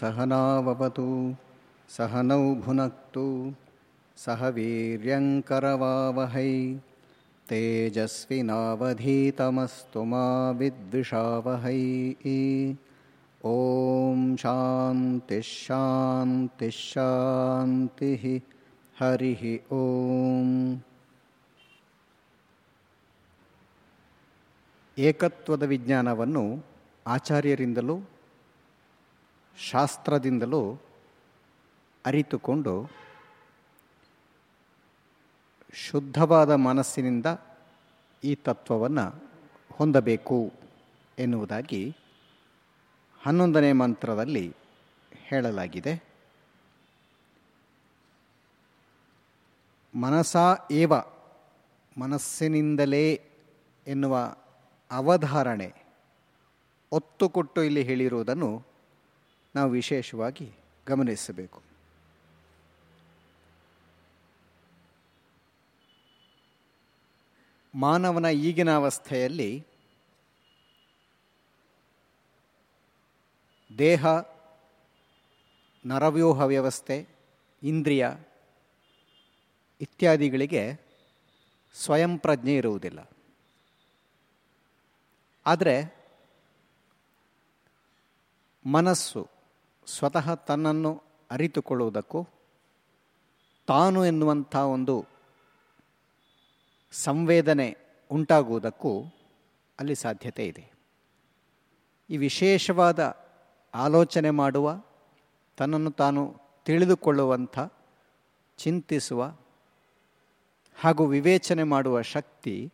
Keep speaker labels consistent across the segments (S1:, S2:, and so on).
S1: सहनाववतु सहनौ भुनक्तु सह वीर्यङ्करवावहै तेजस्विनावधीतमस्तु मा विद्विषावहै ॐ शान्तिश्शान्तिश्शान्तिः हरिः ॐ ಏಕತ್ವದ ವಿಜ್ಞಾನವನ್ನು ಆಚಾರ್ಯರಿಂದಲೂ ಶಾಸ್ತ್ರದಿಂದಲೂ ಅರಿತುಕೊಂಡು ಶುದ್ಧವಾದ ಮನಸ್ಸಿನಿಂದ ಈ ತತ್ವವನ್ನು ಹೊಂದಬೇಕು ಎನ್ನುವುದಾಗಿ ಹನ್ನೊಂದನೇ ಮಂತ್ರದಲ್ಲಿ ಹೇಳಲಾಗಿದೆ. ಮನಸಾ ಏವ, ಮನಸ್ಸಿನಿಂದಲೇ ಎನ್ನುವ ಅವಧಾರಣೆ ಒತ್ತು ಕೊಟ್ಟು ಇಲ್ಲಿ ಹೇಳಿರುವುದನ್ನು ನಾವು ವಿಶೇಷವಾಗಿ ಗಮನಿಸಬೇಕು. ಮಾನವನ ಈಗಿನ ಅವಸ್ಥೆಯಲ್ಲಿ ದೇಹ, ನರವ್ಯೂಹ ವ್ಯವಸ್ಥೆ, ಇಂದ್ರಿಯ ಇತ್ಯಾದಿಗಳಿಗೆ ಸ್ವಯಂ ಪ್ರಜ್ಞೆ ಇರುವುದಿಲ್ಲ. ಆದರೆ ಮನಸ್ಸು ಸ್ವತಃ ತನ್ನನ್ನು ಅರಿತುಕೊಳ್ಳುವುದಕ್ಕೂ ತಾನು ಎನ್ನುವಂಥ ಒಂದು ಸಂವೇದನೆ ಉಂಟಾಗುವುದಕ್ಕೂ ಅಲ್ಲಿ ಸಾಧ್ಯತೆ ಇದೆ. ಈ ವಿಶೇಷವಾದ ಆಲೋಚನೆ ಮಾಡುವ, ತನ್ನನ್ನು ತಾನು ತಿಳಿದುಕೊಳ್ಳುವಂಥ, ಚಿಂತಿಸುವ ಹಾಗೂ ವಿವೇಚನೆ ಮಾಡುವ ಶಕ್ತಿ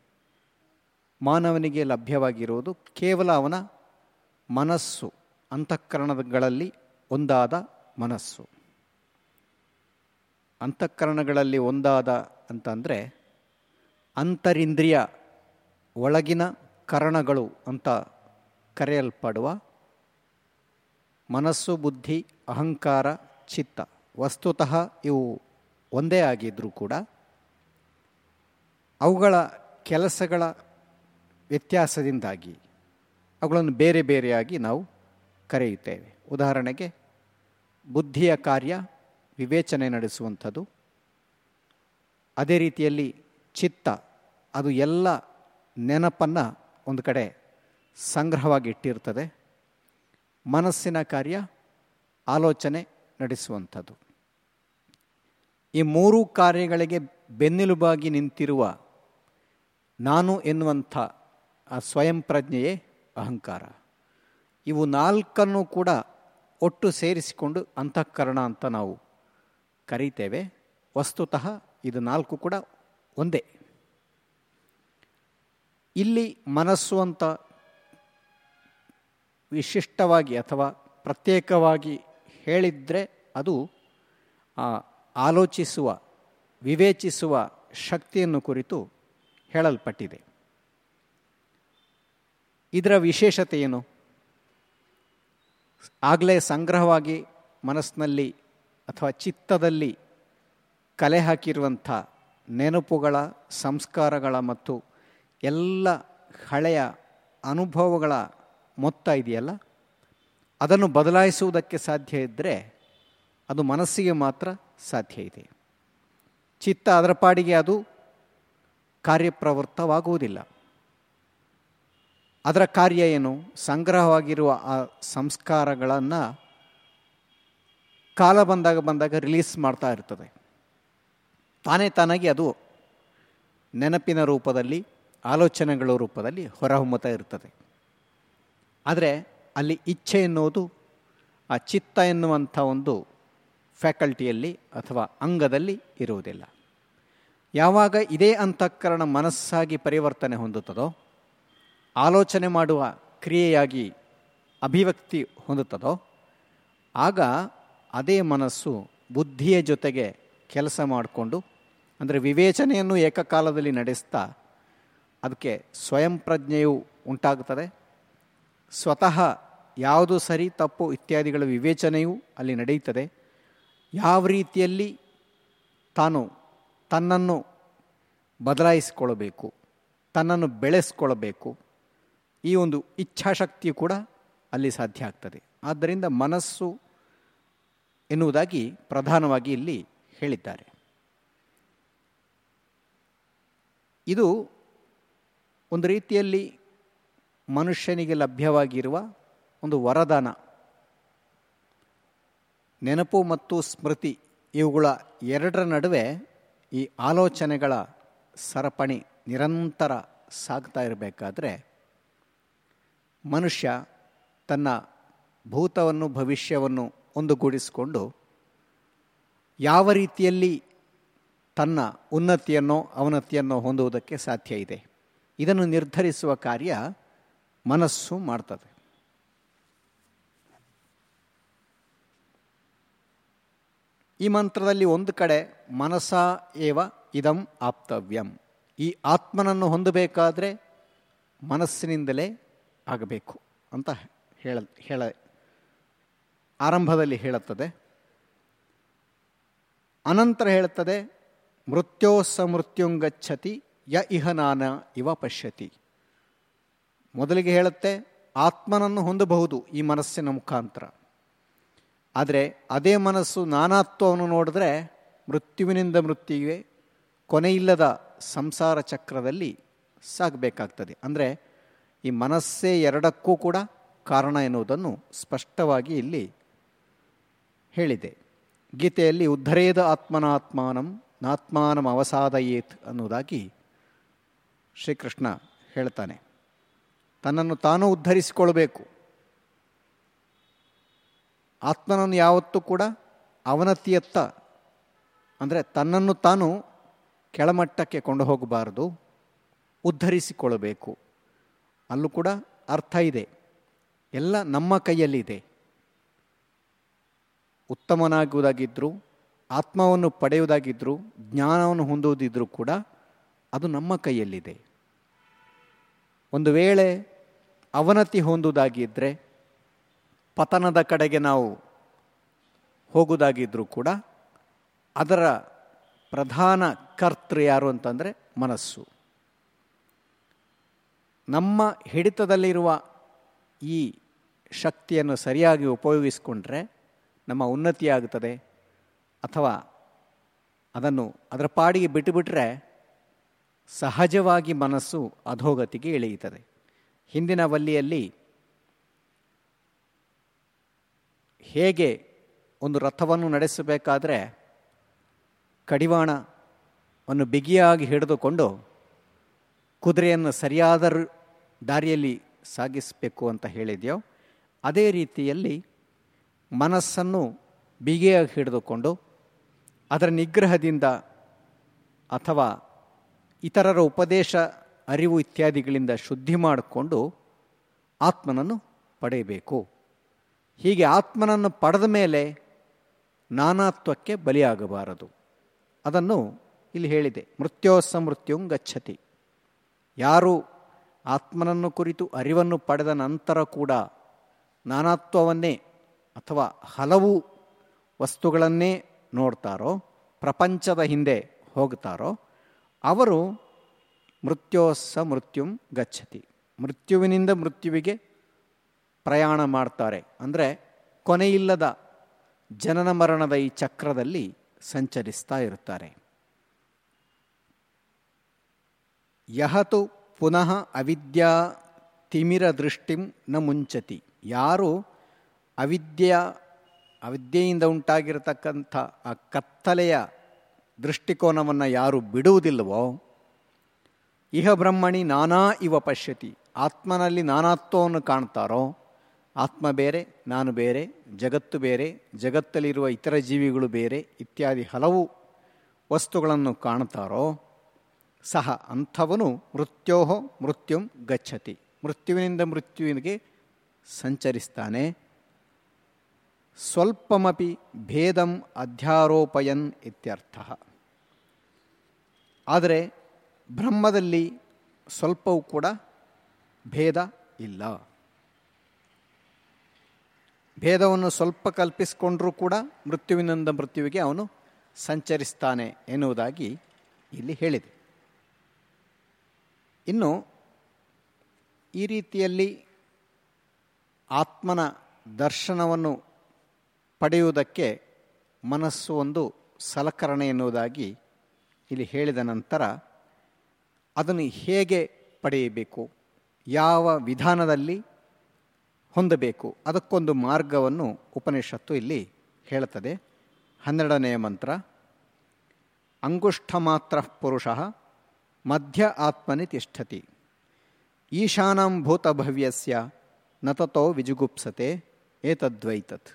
S1: ಮಾನವನಿಗೆ ಲಭ್ಯವಾಗಿರುವುದು ಕೇವಲ ಅವನ ಮನಸ್ಸು, ಅಂತಃಕರಣಗಳಲ್ಲಿ ಒಂದಾದ ಮನಸ್ಸು. ಅಂತಃಕರಣಗಳಲ್ಲಿ ಒಂದಾದ ಅಂತಂದರೆ ಅಂತರಿಂದ್ರಿಯ ಒಳಗಿನ ಕರಣಗಳು ಅಂತ ಕರೆಯಲ್ಪಡುವ ಮನಸ್ಸು, ಬುದ್ಧಿ, ಅಹಂಕಾರ, ಚಿತ್ತ. ವಸ್ತುತಃ ಇವು ಒಂದೇ ಆಗಿದ್ದರೂ ಕೂಡ ಅವುಗಳ ಕೆಲಸಗಳ ವ್ಯತ್ಯಾಸದಿಂದಾಗಿ ಅವುಗಳನ್ನು ಬೇರೆ ಬೇರೆಯಾಗಿ ನಾವು ಕರೆಯುತ್ತೇವೆ. ಉದಾಹರಣೆಗೆ ಬುದ್ಧಿಯ ಕಾರ್ಯ ವಿವೇಚನೆ ನಡೆಸುವಂಥದ್ದು. ಅದೇ ರೀತಿಯಲ್ಲಿ ಚಿತ್ತ, ಅದು ಎಲ್ಲ ನೆನಪನ್ನು ಒಂದು ಕಡೆ ಸಂಗ್ರಹವಾಗಿ ಇಟ್ಟಿರ್ತದೆ. ಮನಸ್ಸಿನ ಕಾರ್ಯ ಆಲೋಚನೆ ನಡೆಸುವಂಥದ್ದು. ಈ ಮೂರು ಕಾರ್ಯಗಳಿಗೆ ಬೆನ್ನೆಲುಬಾಗಿ ನಿಂತಿರುವ ನಾನು ಎನ್ನುವಂಥ ಆ ಸ್ವಯಂ ಪ್ರಜ್ಞೆಯೇ ಅಹಂಕಾರ. ಇವು ನಾಲ್ಕನ್ನು ಕೂಡ ಒಟ್ಟು ಸೇರಿಸಿಕೊಂಡು ಅಂತಃಕರಣ ಅಂತ ನಾವು ಕರೀತೇವೆ. ವಸ್ತುತಃ ಇದು ನಾಲ್ಕು ಕೂಡ ಒಂದೇ. ಇಲ್ಲಿ ಮನಸ್ಸು ಅಂತ ವಿಶಿಷ್ಟವಾಗಿ ಅಥವಾ ಪ್ರತ್ಯೇಕವಾಗಿ ಹೇಳಿದರೆ ಅದು ಆಲೋಚಿಸುವ, ವಿವೇಚಿಸುವ ಶಕ್ತಿಯನ್ನು ಕುರಿತು ಹೇಳಲ್ಪಟ್ಟಿದೆ. ಇದರ ವಿಶೇಷತೆ ಏನು? ಆಗಲೇ ಸಂಗ್ರಹವಾಗಿ ಮನಸ್ಸಿನಲ್ಲಿ ಅಥವಾ ಚಿತ್ತದಲ್ಲಿ ಕಲೆ ಹಾಕಿರುವಂಥ ನೆನಪುಗಳ, ಸಂಸ್ಕಾರಗಳ ಮತ್ತು ಎಲ್ಲ ಹಳೆಯ ಅನುಭವಗಳ ಮೊತ್ತ ಇದೆಯಲ್ಲ? ಅದನ್ನು ಬದಲಾಯಿಸುವುದಕ್ಕೆ ಸಾಧ್ಯ ಇದ್ದರೆ ಅದು ಮನಸ್ಸಿಗೆ ಮಾತ್ರ ಸಾಧ್ಯ ಇದೆ. ಚಿತ್ತ ಅದರ ಪಾಡಿಗೆ ಅದು ಕಾರ್ಯಪ್ರವೃತ್ತವಾಗುವುದಿಲ್ಲ. ಅದರ ಕಾರ್ಯ ಏನು? ಸಂಗ್ರಹವಾಗಿರುವ ಆ ಸಂಸ್ಕಾರಗಳನ್ನು ಕಾಲ ಬಂದಾಗ ಬಂದಾಗ ರಿಲೀಸ್ ಮಾಡ್ತಾ ಇರ್ತದೆ. ತಾನೇ ತಾನಾಗಿ ಅದು ನೆನಪಿನ ರೂಪದಲ್ಲಿ, ಆಲೋಚನೆಗಳ ರೂಪದಲ್ಲಿ ಹೊರಹೊಮ್ಮತಾ ಇರ್ತದೆ. ಆದರೆ ಅಲ್ಲಿ ಇಚ್ಛೆ ಎನ್ನುವುದು, ಆ ಚಿತ್ತ ಎನ್ನುವಂಥ ಒಂದು ಫ್ಯಾಕಲ್ಟಿಯಲ್ಲಿ ಅಥವಾ ಅಂಗದಲ್ಲಿ ಇರುವುದಿಲ್ಲ. ಯಾವಾಗ ಇದೇ ಅಂತಃಕರಣ ಮನಸ್ಸಾಗಿ ಪರಿವರ್ತನೆ ಹೊಂದುತ್ತದೋ ಆಲೋಚನೆ ಮಾಡುವ ಕ್ರಿಯೆಯಾಗಿ ಅಭಿವ್ಯಕ್ತಿ ಹೊಂದುತ್ತದೋ, ಆಗ ಅದೇ ಮನಸ್ಸು ಬುದ್ಧಿಯ ಜೊತೆಗೆ ಕೆಲಸ ಮಾಡಿಕೊಂಡು, ಅಂದರೆ ವಿವೇಚನೆಯನ್ನು ಏಕಕಾಲದಲ್ಲಿ ನಡೆಸ್ತಾ, ಅದಕ್ಕೆ ಸ್ವಯಂ ಪ್ರಜ್ಞೆಯು ಉಂಟಾಗುತ್ತದೆ. ಸ್ವತಃ ಯಾವುದು ಸರಿ, ತಪ್ಪು ಇತ್ಯಾದಿಗಳ ವಿವೇಚನೆಯೂ ಅಲ್ಲಿ ನಡೆಯುತ್ತದೆ. ಯಾವ ರೀತಿಯಲ್ಲಿ ತಾನು ತನ್ನನ್ನು ಬದಲಾಯಿಸಿಕೊಳ್ಳಬೇಕು, ತನ್ನನ್ನು ಬೆಳೆಸ್ಕೊಳ್ಬೇಕು ಈ ಒಂದು ಇಚ್ಛಾಶಕ್ತಿ ಕೂಡ ಅಲ್ಲಿ ಸಾಧ್ಯ ಆಗ್ತದೆ. ಆದ್ದರಿಂದ ಮನಸ್ಸು ಎನ್ನುವುದಾಗಿ ಪ್ರಧಾನವಾಗಿ ಇಲ್ಲಿ ಹೇಳಿದ್ದಾರೆ. ಇದು ಒಂದು ರೀತಿಯಲ್ಲಿ ಮನುಷ್ಯನಿಗೆ ಲಭ್ಯವಾಗಿರುವ ಒಂದು ವರದಾನ. ನೆನಪು ಮತ್ತು ಸ್ಮೃತಿ ಇವುಗಳ ಎರಡರ ನಡುವೆ ಈ ಆಲೋಚನೆಗಳ ಸರಪಣಿ ನಿರಂತರ ಸಾಗ್ತಾ ಇರಬೇಕಾದ್ರೆ ಮನುಷ್ಯ ತನ್ನ ಭೂತವನ್ನು, ಭವಿಷ್ಯವನ್ನು ಒಂದುಗೂಡಿಸಿಕೊಂಡು ಯಾವ ರೀತಿಯಲ್ಲಿ ತನ್ನ ಉನ್ನತಿಯನ್ನೋ, ಅವನತಿಯನ್ನೋ ಹೊಂದುವುದಕ್ಕೆ ಸಾಧ್ಯ ಇದೆ. ಇದನ್ನು ನಿರ್ಧರಿಸುವ ಕಾರ್ಯ ಮನಸ್ಸು ಮಾಡ್ತದೆ. ಈ ಮಂತ್ರದಲ್ಲಿ ಒಂದು ಕಡೆ ಮನಸ ಏವ ಇದಂ ಆಪ್ತವ್ಯಂ. ಈ ಆತ್ಮನನ್ನು ಹೊಂದಬೇಕಾದರೆ ಮನಸ್ಸಿನಿಂದಲೇ ಆಗಬೇಕು ಅಂತ ಹೇಳ ಹೇಳ, ಆರಂಭದಲ್ಲಿ ಹೇಳುತ್ತದೆ. ಅನಂತರ ಹೇಳುತ್ತದೆ, ಮೃತ್ಯೋಸ ಮೃತ್ಯುಂಗಚ್ಚತಿ ಯ ಇಹನಾನ ಇವ ಪಶ್ಯತಿ. ಮೊದಲಿಗೆ ಹೇಳುತ್ತೆ, ಆತ್ಮನನ್ನು ಹೊಂದಬಹುದು ಈ ಮನಸ್ಸಿನ ಮುಖಾಂತರ. ಆದರೆ ಅದೇ ಮನಸ್ಸು ನಾನಾತ್ವವನ್ನು ನೋಡಿದ್ರೆ ಮೃತ್ಯುವಿನಿಂದ ಮೃತ್ಯುವೆ ಕೊನೆಯಿಲ್ಲದ ಸಂಸಾರ ಚಕ್ರದಲ್ಲಿ ಸಾಗಬೇಕಾಗ್ತದೆ. ಅಂದರೆ ಈ ಮನಸ್ಸೇ ಎರಡಕ್ಕೂ ಕೂಡ ಕಾರಣ ಎನ್ನುವುದನ್ನು ಸ್ಪಷ್ಟವಾಗಿ ಇಲ್ಲಿ ಹೇಳಿದೆ. ಗೀತೆಯಲ್ಲಿ ಉದ್ಧರೇದ ಆತ್ಮನಾತ್ಮಾನಂ, ನಾತ್ಮಾನಂ ಅವಸಾದಯೇತ್ ಅನ್ನುವುದಾಗಿ ಶ್ರೀಕೃಷ್ಣ ಹೇಳ್ತಾನೆ. ತನ್ನನ್ನು ತಾನೂ ಉದ್ಧರಿಸಿಕೊಳ್ಬೇಕು. ಆತ್ಮನನ್ನು ಯಾವತ್ತೂ ಕೂಡ ಅವನತಿಯತ್ತ, ಅಂದರೆ ತನ್ನನ್ನು ತಾನು ಕೆಳಮಟ್ಟಕ್ಕೆ ಕೊಂಡು ಹೋಗಬಾರದು ಉದ್ಧರಿಸಿಕೊಳ್ಳಬೇಕು ಅಲ್ಲೂ ಕೂಡ ಅರ್ಥ ಇದೆ. ಎಲ್ಲ ನಮ್ಮ ಕೈಯಲ್ಲಿದೆ. ಉತ್ತಮನಾಗುವುದಾಗಿದ್ದರೂ, ಆತ್ಮವನ್ನು ಪಡೆಯುವುದಾಗಿದ್ದರೂ, ಜ್ಞಾನವನ್ನು ಹೊಂದುವುದಿದ್ರೂ ಕೂಡ ಅದು ನಮ್ಮ ಕೈಯಲ್ಲಿದೆ. ಒಂದು ವೇಳೆ ಅವನತಿ ಹೊಂದುವುದಾಗಿದ್ದರೆ ಪತನದ ಕಡೆಗೆ ನಾವು ಹೋಗುವುದಾಗಿದ್ದರೂ ಕೂಡ ಅದರ ಪ್ರಧಾನ ಕರ್ತೃ ಯಾರು ಅಂತಂದರೆ ಮನಸ್ಸು. ನಮ್ಮ ಹಿಡಿತದಲ್ಲಿರುವ ಈ ಶಕ್ತಿಯನ್ನು ಸರಿಯಾಗಿ ಉಪಯೋಗಿಸಿಕೊಂಡ್ರೆ ನಮ್ಮ ಉನ್ನತಿಯಾಗುತ್ತದೆ ಅಥವಾ ಅದನ್ನು ಅದರ ಪಾಡಿಗೆ ಬಿಟ್ಟುಬಿಟ್ರೆ ಸಹಜವಾಗಿ ಮನಸ್ಸು ಅಧೋಗತಿಗೆ ಇಳಿಯುತ್ತದೆ. ಹಿಂದಿನ ವಲ್ಲಿಯಲ್ಲಿ ಹೇಗೆ ಒಂದು ರಥವನ್ನು ನಡೆಸಬೇಕಾದರೆ ಕಡಿವಾಣವನ್ನು ಬಿಗಿಯಾಗಿ ಹಿಡಿದುಕೊಂಡು ಕುದುರೆಯನ್ನು ಸರಿಯಾದ ದಾರಿಯಲ್ಲಿ ಸಾಗಿಸಬೇಕು ಅಂತ ಹೇಳಿದೆಯೋ, ಅದೇ ರೀತಿಯಲ್ಲಿ ಮನಸ್ಸನ್ನು ಬಿಗಿಯಾಗಿ ಹಿಡಿದುಕೊಂಡು ಅದರ ನಿಗ್ರಹದಿಂದ ಅಥವಾ ಇತರರ ಉಪದೇಶ, ಅರಿವು ಇತ್ಯಾದಿಗಳಿಂದ ಶುದ್ಧಿ ಮಾಡಿಕೊಂಡು ಆತ್ಮನನ್ನು ಪಡೆಯಬೇಕು. ಹೀಗೆ ಆತ್ಮನನ್ನು ಪಡೆದ ಮೇಲೆ ನಾನಾತ್ವಕ್ಕೆ ಬಲಿಯಾಗಬಾರದು. ಅದನ್ನು ಇಲ್ಲಿ ಹೇಳಿದೆ ಮೃತ್ಯೋಸ ಮೃತ್ಯುಂ ಗಚ್ಚತಿ ಯಾರು ಆತ್ಮನನ್ನು ಕುರಿತು ಅರಿವನ್ನು ಪಡೆದ ನಂತರ ಕೂಡ ನಾನಾತ್ವವನ್ನೇ ಅಥವಾ ಹಲವು ವಸ್ತುಗಳನ್ನೇ ನೋಡ್ತಾರೋ, ಪ್ರಪಂಚದ ಹಿಂದೆ ಹೋಗ್ತಾರೋ, ಅವರು ಮೃತ್ಯೋಸ ಮೃತ್ಯುಂ ಗಚ್ಚತಿ. ಮೃತ್ಯುವಿನಿಂದ ಮೃತ್ಯುವಿಗೆ ಪ್ರಯಾಣ ಮಾಡ್ತಾರೆ. ಅಂದರೆ ಕೊನೆಯಿಲ್ಲದ ಜನನ ಮರಣದ ಈ ಚಕ್ರದಲ್ಲಿ ಸಂಚರಿಸ್ತಾ ಇರುತ್ತಾರೆ ಯಹತು ಪುನಃ ಅವಿದ್ಯಾ ತಿಮಿರ ದೃಷ್ಟಿಂ ನ ಮುಂಚತಿ. ಯಾರು ಅವಿದ್ಯೆಯ, ಅವಿದ್ಯೆಯಿಂದ ಉಂಟಾಗಿರತಕ್ಕಂಥ ಆ ಕತ್ತಲೆಯ ದೃಷ್ಟಿಕೋನವನ್ನು ಯಾರು ಬಿಡುವುದಿಲ್ಲವೋ, ಇಹ ಬ್ರಹ್ಮಣಿ ನಾನಾ ಇವ ಪಶ್ಯತಿ. ಆತ್ಮನಲ್ಲಿ ನಾನಾತ್ವವನ್ನು ಕಾಣ್ತಾರೋ, ಆತ್ಮ ಬೇರೆ, ನಾನು ಬೇರೆ, ಜಗತ್ತು ಬೇರೆ, ಜಗತ್ತಲ್ಲಿರುವ ಇತರ ಜೀವಿಗಳು ಬೇರೆ, ಇತ್ಯಾದಿ ಹಲವು ವಸ್ತುಗಳನ್ನು ಕಾಣ್ತಾರೋ ಸಹ ಅಂಥವನು ಮೃತ್ಯೋ ಮೃತ್ಯುಂ ಗಚ್ಚತಿ. ಮೃತ್ಯುವಿನಿಂದ ಮೃತ್ಯುವಿನಿಗೆ ಸಂಚರಿಸ್ತಾನೆ. ಸ್ವಲ್ಪಮಪಿ ಭೇದಂ ಅಧ್ಯಾರೋಪಯನ್ ಇತ್ಯರ್ಥ. ಆದರೆ ಬ್ರಹ್ಮದಲ್ಲಿ ಸ್ವಲ್ಪವೂ ಕೂಡ ಭೇದ ಇಲ್ಲ. ಭೇದವನ್ನು ಸ್ವಲ್ಪ ಕಲ್ಪಿಸಿಕೊಂಡರೂ ಕೂಡ ಮೃತ್ಯುವಿನಿಂದ ಮೃತ್ಯುವಿಗೆ ಅವನು ಸಂಚರಿಸ್ತಾನೆ ಎನ್ನುವುದಾಗಿ ಇಲ್ಲಿ ಹೇಳಿದೆ. ಇನ್ನು ಈ ರೀತಿಯಲ್ಲಿ ಆತ್ಮನ ದರ್ಶನವನ್ನು ಪಡೆಯುವುದಕ್ಕೆ ಮನಸ್ಸು ಒಂದು ಸಲಕರಣೆ ಎನ್ನುವುದಾಗಿ ಇಲ್ಲಿ ಹೇಳಿದ ನಂತರ ಅದನ್ನು ಹೇಗೆ ಪಡೆಯಬೇಕು? ಯಾವ ವಿಧಾನದಲ್ಲಿ ಹೊಂದಬೇಕು? ಅದಕ್ಕೊಂದು ಮಾರ್ಗವನ್ನು ಉಪನಿಷತ್ತು ಇಲ್ಲಿ ಹೇಳುತ್ತದೆ. ಹನ್ನೆರಡನೆಯ ಮಂತ್ರ ಅಂಗುಷ್ಠ ಮಾತ್ರ ಪುರುಷ ಮಧ್ಯ ಆತ್ಮನಿ ತಿಷ್ಠತಿ. ಈಶಾನಾಂ ಭೂತಭವ್ಯಸ್ಯ ನತತೋ ವಿಜುಗುಪ್ಸತೆ ಏತದ್ವೈತತ್.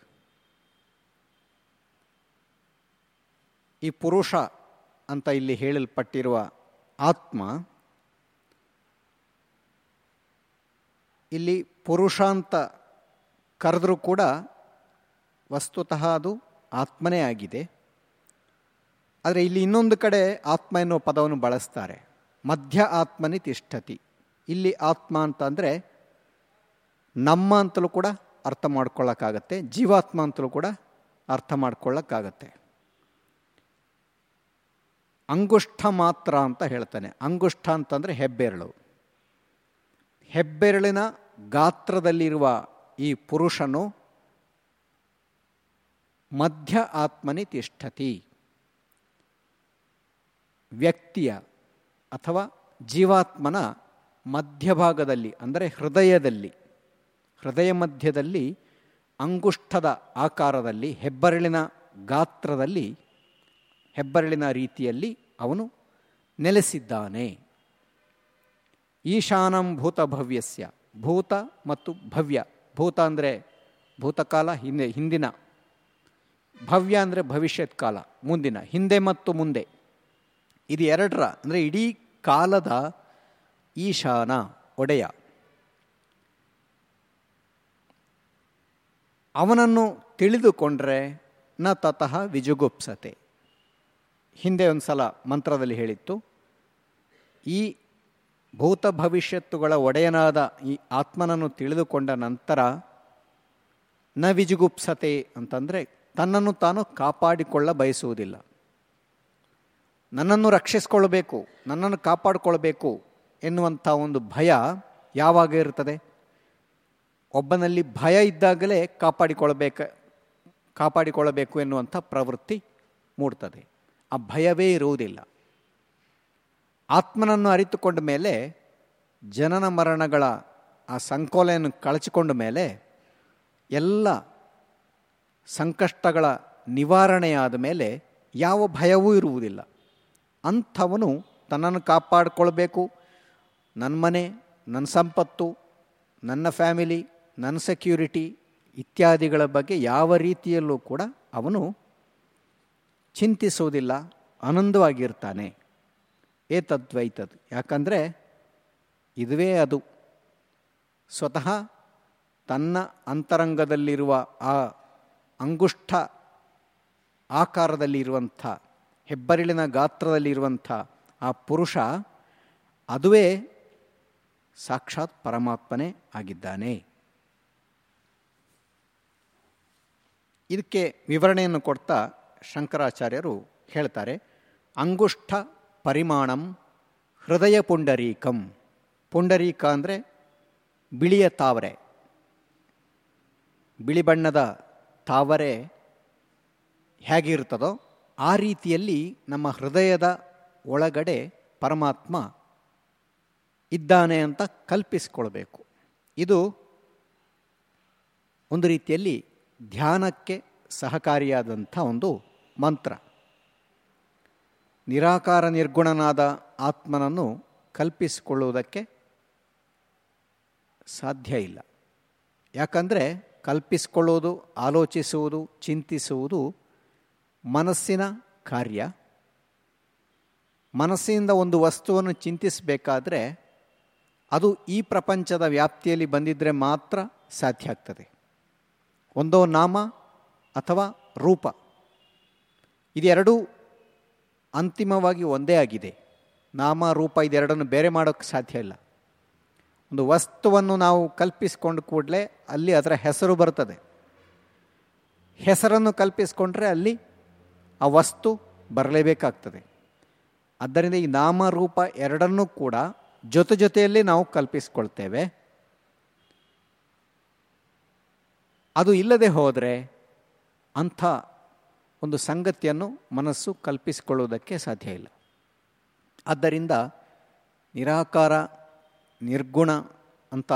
S1: ಈ ಪುರುಷ ಅಂತ ಇಲ್ಲಿ ಹೇಳಲ್ಪಟ್ಟಿರುವ ಆತ್ಮ, ಇಲ್ಲಿ ಪುರುಷ ಅಂತ ಕರೆದರೂ ಕೂಡ ವಸ್ತುತಃ ಅದು ಆತ್ಮನೇ ಆಗಿದೆ. ಆದರೆ ಇಲ್ಲಿ ಇನ್ನೊಂದು ಕಡೆ ಆತ್ಮ ಎನ್ನುವ ಪದವನ್ನು ಬಳಸ್ತಾರೆ. ಮಧ್ಯ ಆತ್ಮನಿ ತಿಷ್ಠತಿ. ಇಲ್ಲಿ ಆತ್ಮ ಅಂತಂದರೆ ನಮ್ಮ ಅಂತಲೂ ಕೂಡ ಅರ್ಥ ಮಾಡ್ಕೊಳ್ಳೋಕ್ಕಾಗತ್ತೆ, ಜೀವಾತ್ಮ ಅಂತಲೂ ಕೂಡ ಅರ್ಥ ಮಾಡ್ಕೊಳ್ಳೋಕ್ಕಾಗತ್ತೆ. ಅಂಗುಷ್ಠ ಮಾತ್ರ ಅಂತ ಹೇಳ್ತಾನೆ. ಅಂಗುಷ್ಠ ಅಂತಂದರೆ ಹೆಬ್ಬೆರಳು. ಹೆಬ್ಬೆರಳಿನ ಗಾತ್ರದಲ್ಲಿರುವ ಈ ಪುರುಷನು ಮಧ್ಯ ಆತ್ಮನಿ ತಿಷ್ಠತಿ. ವ್ಯಕ್ತಿಯ ಅಥವಾ ಜೀವಾತ್ಮನ ಮಧ್ಯಭಾಗದಲ್ಲಿ, ಅಂದರೆ ಹೃದಯದಲ್ಲಿ, ಹೃದಯ ಮಧ್ಯದಲ್ಲಿ, ಅಂಗುಷ್ಠದ ಆಕಾರದಲ್ಲಿ, ಹೆಬ್ಬರಳಿನ ಗಾತ್ರದಲ್ಲಿ, ಹೆಬ್ಬರಳಿನ ರೀತಿಯಲ್ಲಿ ಅವನು ನೆಲೆಸಿದ್ದಾನೆ. ಈಶಾನಂ ಭೂತ ಭವ್ಯಸ್ಯ, ಭೂತ ಮತ್ತು ಭವ್ಯ. ಭೂತ ಅಂದರೆ ಭೂತಕಾಲ, ಹಿಂದೆ, ಹಿಂದಿನ. ಭವ್ಯ ಅಂದರೆ ಭವಿಷ್ಯತ್ ಕಾಲ ಮುಂದಿನ, ಹಿಂದೆ ಮತ್ತು ಮುಂದೆ. ಇದು ಎರಡರ, ಅಂದರೆ ಇಡೀ ಕಾಲದ ಈಶಾನ, ಒಡೆಯ. ಅವನನ್ನು ತಿಳಿದುಕೊಂಡ್ರೆ ನ ತತಃ ವಿಜುಗುಪ್ಸತೆ. ಹಿಂದೆ ಒಂದು ಸಲ ಮಂತ್ರದಲ್ಲಿ ಹೇಳಿತ್ತು, ಈ ಭೂತ ಭವಿಷ್ಯತ್ತುಗಳ ಒಡೆಯನಾದ ಈ ಆತ್ಮನನ್ನು ತಿಳಿದುಕೊಂಡ ನಂತರ ನ ವಿಜುಗುಪ್ಸತೆ ಅಂತಂದರೆ ತನ್ನನ್ನು ತಾನು ಕಾಪಾಡಿಕೊಳ್ಳ ಬಯಸುವುದಿಲ್ಲ ನನ್ನನ್ನು ರಕ್ಷಿಸ್ಕೊಳ್ಬೇಕು ನನ್ನನ್ನು ಕಾಪಾಡಿಕೊಳ್ಬೇಕು ಎನ್ನುವಂಥ ಒಂದು ಭಯ ಯಾವಾಗ ಇರ್ತದೆ ಒಬ್ಬನಲ್ಲಿ ಭಯ ಇದ್ದಾಗಲೇ ಕಾಪಾಡಿಕೊಳ್ಬೇಕು ಕಾಪಾಡಿಕೊಳ್ಳಬೇಕು ಎನ್ನುವಂಥ ಪ್ರವೃತ್ತಿ ಮೂಡ್ತದೆ. ಆ ಭಯವೇ ಇರುವುದಿಲ್ಲ. ಆತ್ಮನನ್ನು ಅರಿತುಕೊಂಡ ಮೇಲೆ, ಜನನ ಮರಣಗಳ ಆ ಸಂಕೋಲೆಯನ್ನು ಕಳಚಿಕೊಂಡ ಮೇಲೆ ಎಲ್ಲ ಸಂಕಷ್ಟಗಳ ನಿವಾರಣೆಯಾದ ಮೇಲೆ ಯಾವ ಭಯವೂ ಇರುವುದಿಲ್ಲ. ಅಂಥವನು ತನ್ನನ್ನು ಕಾಪಾಡಿಕೊಳ್ಬೇಕು. ನನ್ನ ಮನೆ, ನನ್ನ ಸಂಪತ್ತು, ನನ್ನ ಫ್ಯಾಮಿಲಿ, ನನ್ನ ಸೆಕ್ಯೂರಿಟಿ ಇತ್ಯಾದಿಗಳ ಬಗ್ಗೆ ಯಾವ ರೀತಿಯಲ್ಲೂ ಕೂಡ ಅವನು ಚಿಂತಿಸುವುದಿಲ್ಲ, ಆನಂದವಾಗಿರ್ತಾನೆ. ಏತದ್ವೈತದ್ ಯಾಕಂದರೆ ಇದುವೇ ಅದು. ಸ್ವತಃ ತನ್ನ ಅಂತರಂಗದಲ್ಲಿರುವ ಆ ಅಂಗುಷ್ಠ ಆಕಾರದಲ್ಲಿರುವಂಥ ಹೆಬ್ಬರಿಳಿನ ಗಾತ್ರದಲ್ಲಿರುವಂಥ ಆ ಪುರುಷ ಅದುವೇ ಸಾಕ್ಷಾತ್ ಪರಮಾತ್ಮನೇ ಆಗಿದ್ದಾನೆ. ಇದಕ್ಕೆ ವಿವರಣೆಯನ್ನು ಕೊಡ್ತಾ ಶಂಕರಾಚಾರ್ಯರು ಹೇಳ್ತಾರೆ, ಅಂಗುಷ್ಠ ಪರಿಮಾಣಂ ಹೃದಯ ಪುಂಡರೀಕಂ. ಪುಂಡರೀಕ ಅಂದರೆ ಬಿಳಿಯ ತಾವರೆ. ಬಿಳಿ ಬಣ್ಣದ ತಾವರೆ ಹೇಗಿರ್ತದೋ ಆ ರೀತಿಯಲ್ಲಿ ನಮ್ಮ ಹೃದಯದ ಒಳಗಡೆ ಪರಮಾತ್ಮ ಇದ್ದಾನೆ ಅಂತ ಕಲ್ಪಿಸಿಕೊಳ್ಬೇಕು. ಇದು ಒಂದು ರೀತಿಯಲ್ಲಿ ಧ್ಯಾನಕ್ಕೆ ಸಹಕಾರಿಯಾದಂಥ ಒಂದು ಮಂತ್ರ. ನಿರಾಕಾರ ನಿರ್ಗುಣನಾದ ಆತ್ಮನನ್ನು ಕಲ್ಪಿಸಿಕೊಳ್ಳುವುದಕ್ಕೆ ಸಾಧ್ಯ ಇಲ್ಲ. ಯಾಕಂದರೆ ಕಲ್ಪಿಸಿಕೊಳ್ಳುವುದು, ಆಲೋಚಿಸುವುದು, ಚಿಂತಿಸುವುದು ಮನಸ್ಸಿನ ಕಾರ್ಯ, ಮನಸ್ಸಿನಿಂದ ಒಂದು ವಸ್ತುವನ್ನು ಚಿಂತಿಸಬೇಕಾದ್ರೆ ಅದು ಈ ಪ್ರಪಂಚದ ವ್ಯಾಪ್ತಿಯಲ್ಲಿ ಬಂದಿದ್ದರೆ ಮಾತ್ರ ಸಾಧ್ಯ ಆಗ್ತದೆ. ಒಂದೋ ನಾಮ ಅಥವಾ ರೂಪ. ಇದೆರಡೂ ಅಂತಿಮವಾಗಿ ಒಂದೇ ಆಗಿದೆ. ನಾಮ, ರೂಪ ಇದೆರಡನ್ನು ಬೇರೆ ಮಾಡೋಕ್ಕೆ ಸಾಧ್ಯ ಇಲ್ಲ. ಒಂದು ವಸ್ತುವನ್ನು ನಾವು ಕಲ್ಪಿಸಿಕೊಂಡು ಕೂಡಲೇ ಅಲ್ಲಿ ಅದರ ಹೆಸರು ಬರ್ತದೆ. ಹೆಸರನ್ನು ಕಲ್ಪಿಸಿಕೊಂಡ್ರೆ ಅಲ್ಲಿ ಆ ವಸ್ತು ಬರಲೇಬೇಕಾಗ್ತದೆ. ಆದ್ದರಿಂದ ಈ ನಾಮರೂಪ ಎರಡನ್ನೂ ಕೂಡ ಜೊತೆ ಜೊತೆಯಲ್ಲಿ ನಾವು ಕಲ್ಪಿಸ್ಕೊಳ್ತೇವೆ. ಅದು ಇಲ್ಲದೆ ಹೋದರೆ ಅಂಥ ಒಂದು ಸಂಗತಿಯನ್ನು ಮನಸ್ಸು ಕಲ್ಪಿಸಿಕೊಳ್ಳುವುದಕ್ಕೆ ಸಾಧ್ಯ ಇಲ್ಲ. ಆದ್ದರಿಂದ ನಿರಾಕಾರ, ನಿರ್ಗುಣ ಅಂತ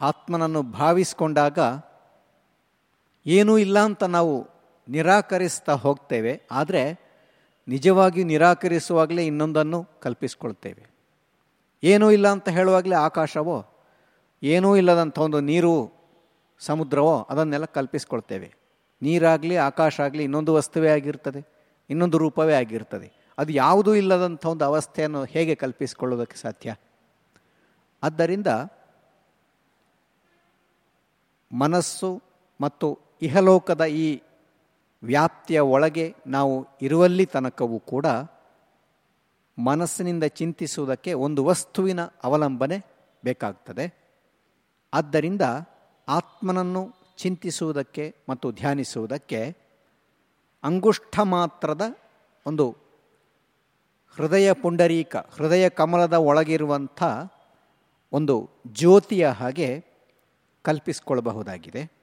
S1: ಆತ್ಮನನ್ನು ಭಾವಿಸಿಕೊಂಡಾಗ ಏನೂ ಇಲ್ಲ ಅಂತ ನಾವು ನಿರಾಕರಿಸ್ತಾ ಹೋಗ್ತೇವೆ, ಆದರೆ ನಿಜವಾಗಿ ನಿರಾಕರಿಸುವಾಗಲೇ ಇನ್ನೊಂದನ್ನು ಕಲ್ಪಿಸ್ಕೊಳ್ತೇವೆ. ಏನೂ ಇಲ್ಲ ಅಂತ ಹೇಳುವಾಗಲೇ ಆಕಾಶವೋ, ಏನೂ ಇಲ್ಲದಂಥ ಒಂದು ನೀರು ಸಮುದ್ರವೋ, ಅದನ್ನೆಲ್ಲ ಕಲ್ಪಿಸ್ಕೊಳ್ತೇವೆ. ನೀರಾಗಲಿ, ಆಕಾಶ ಆಗಲಿ ಇನ್ನೊಂದು ವಸ್ತುವೇ ಆಗಿರ್ತದೆ, ಇನ್ನೊಂದು ರೂಪವೇ ಆಗಿರ್ತದೆ. ಅದು ಯಾವುದೂ ಇಲ್ಲದಂಥ ಒಂದು ಅವಸ್ಥೆಯನ್ನು ಹೇಗೆ ಕಲ್ಪಿಸಿಕೊಳ್ಳೋದಕ್ಕೆ ಸಾಧ್ಯ? ಆದ್ದರಿಂದ ಮನಸ್ಸು ಮತ್ತು ಇಹಲೋಕದ ಈ ವ್ಯಾಪ್ತಿಯ ಒಳಗೆ ನಾವು ಇರುವಲ್ಲಿ ತನಕವೂ ಕೂಡ ಮನಸ್ಸಿನಿಂದ ಚಿಂತಿಸುವುದಕ್ಕೆ ಒಂದು ವಸ್ತುವಿನ ಅವಲಂಬನೆ ಬೇಕಾಗ್ತದೆ. ಆದ್ದರಿಂದ ಆತ್ಮನನ್ನು ಚಿಂತಿಸುವುದಕ್ಕೆ ಮತ್ತು ಧ್ಯಾನಿಸುವುದಕ್ಕೆ ಅಂಗುಷ್ಠ ಮಾತ್ರದ ಒಂದು ಹೃದಯ ಪುಂಡರೀಕ, ಹೃದಯ ಕಮಲದ ಒಳಗಿರುವಂಥ ಒಂದು ಜ್ಯೋತಿಯ ಹಾಗೆ ಕಲ್ಪಿಸಿಕೊಳ್ಳಬಹುದಾಗಿದೆ.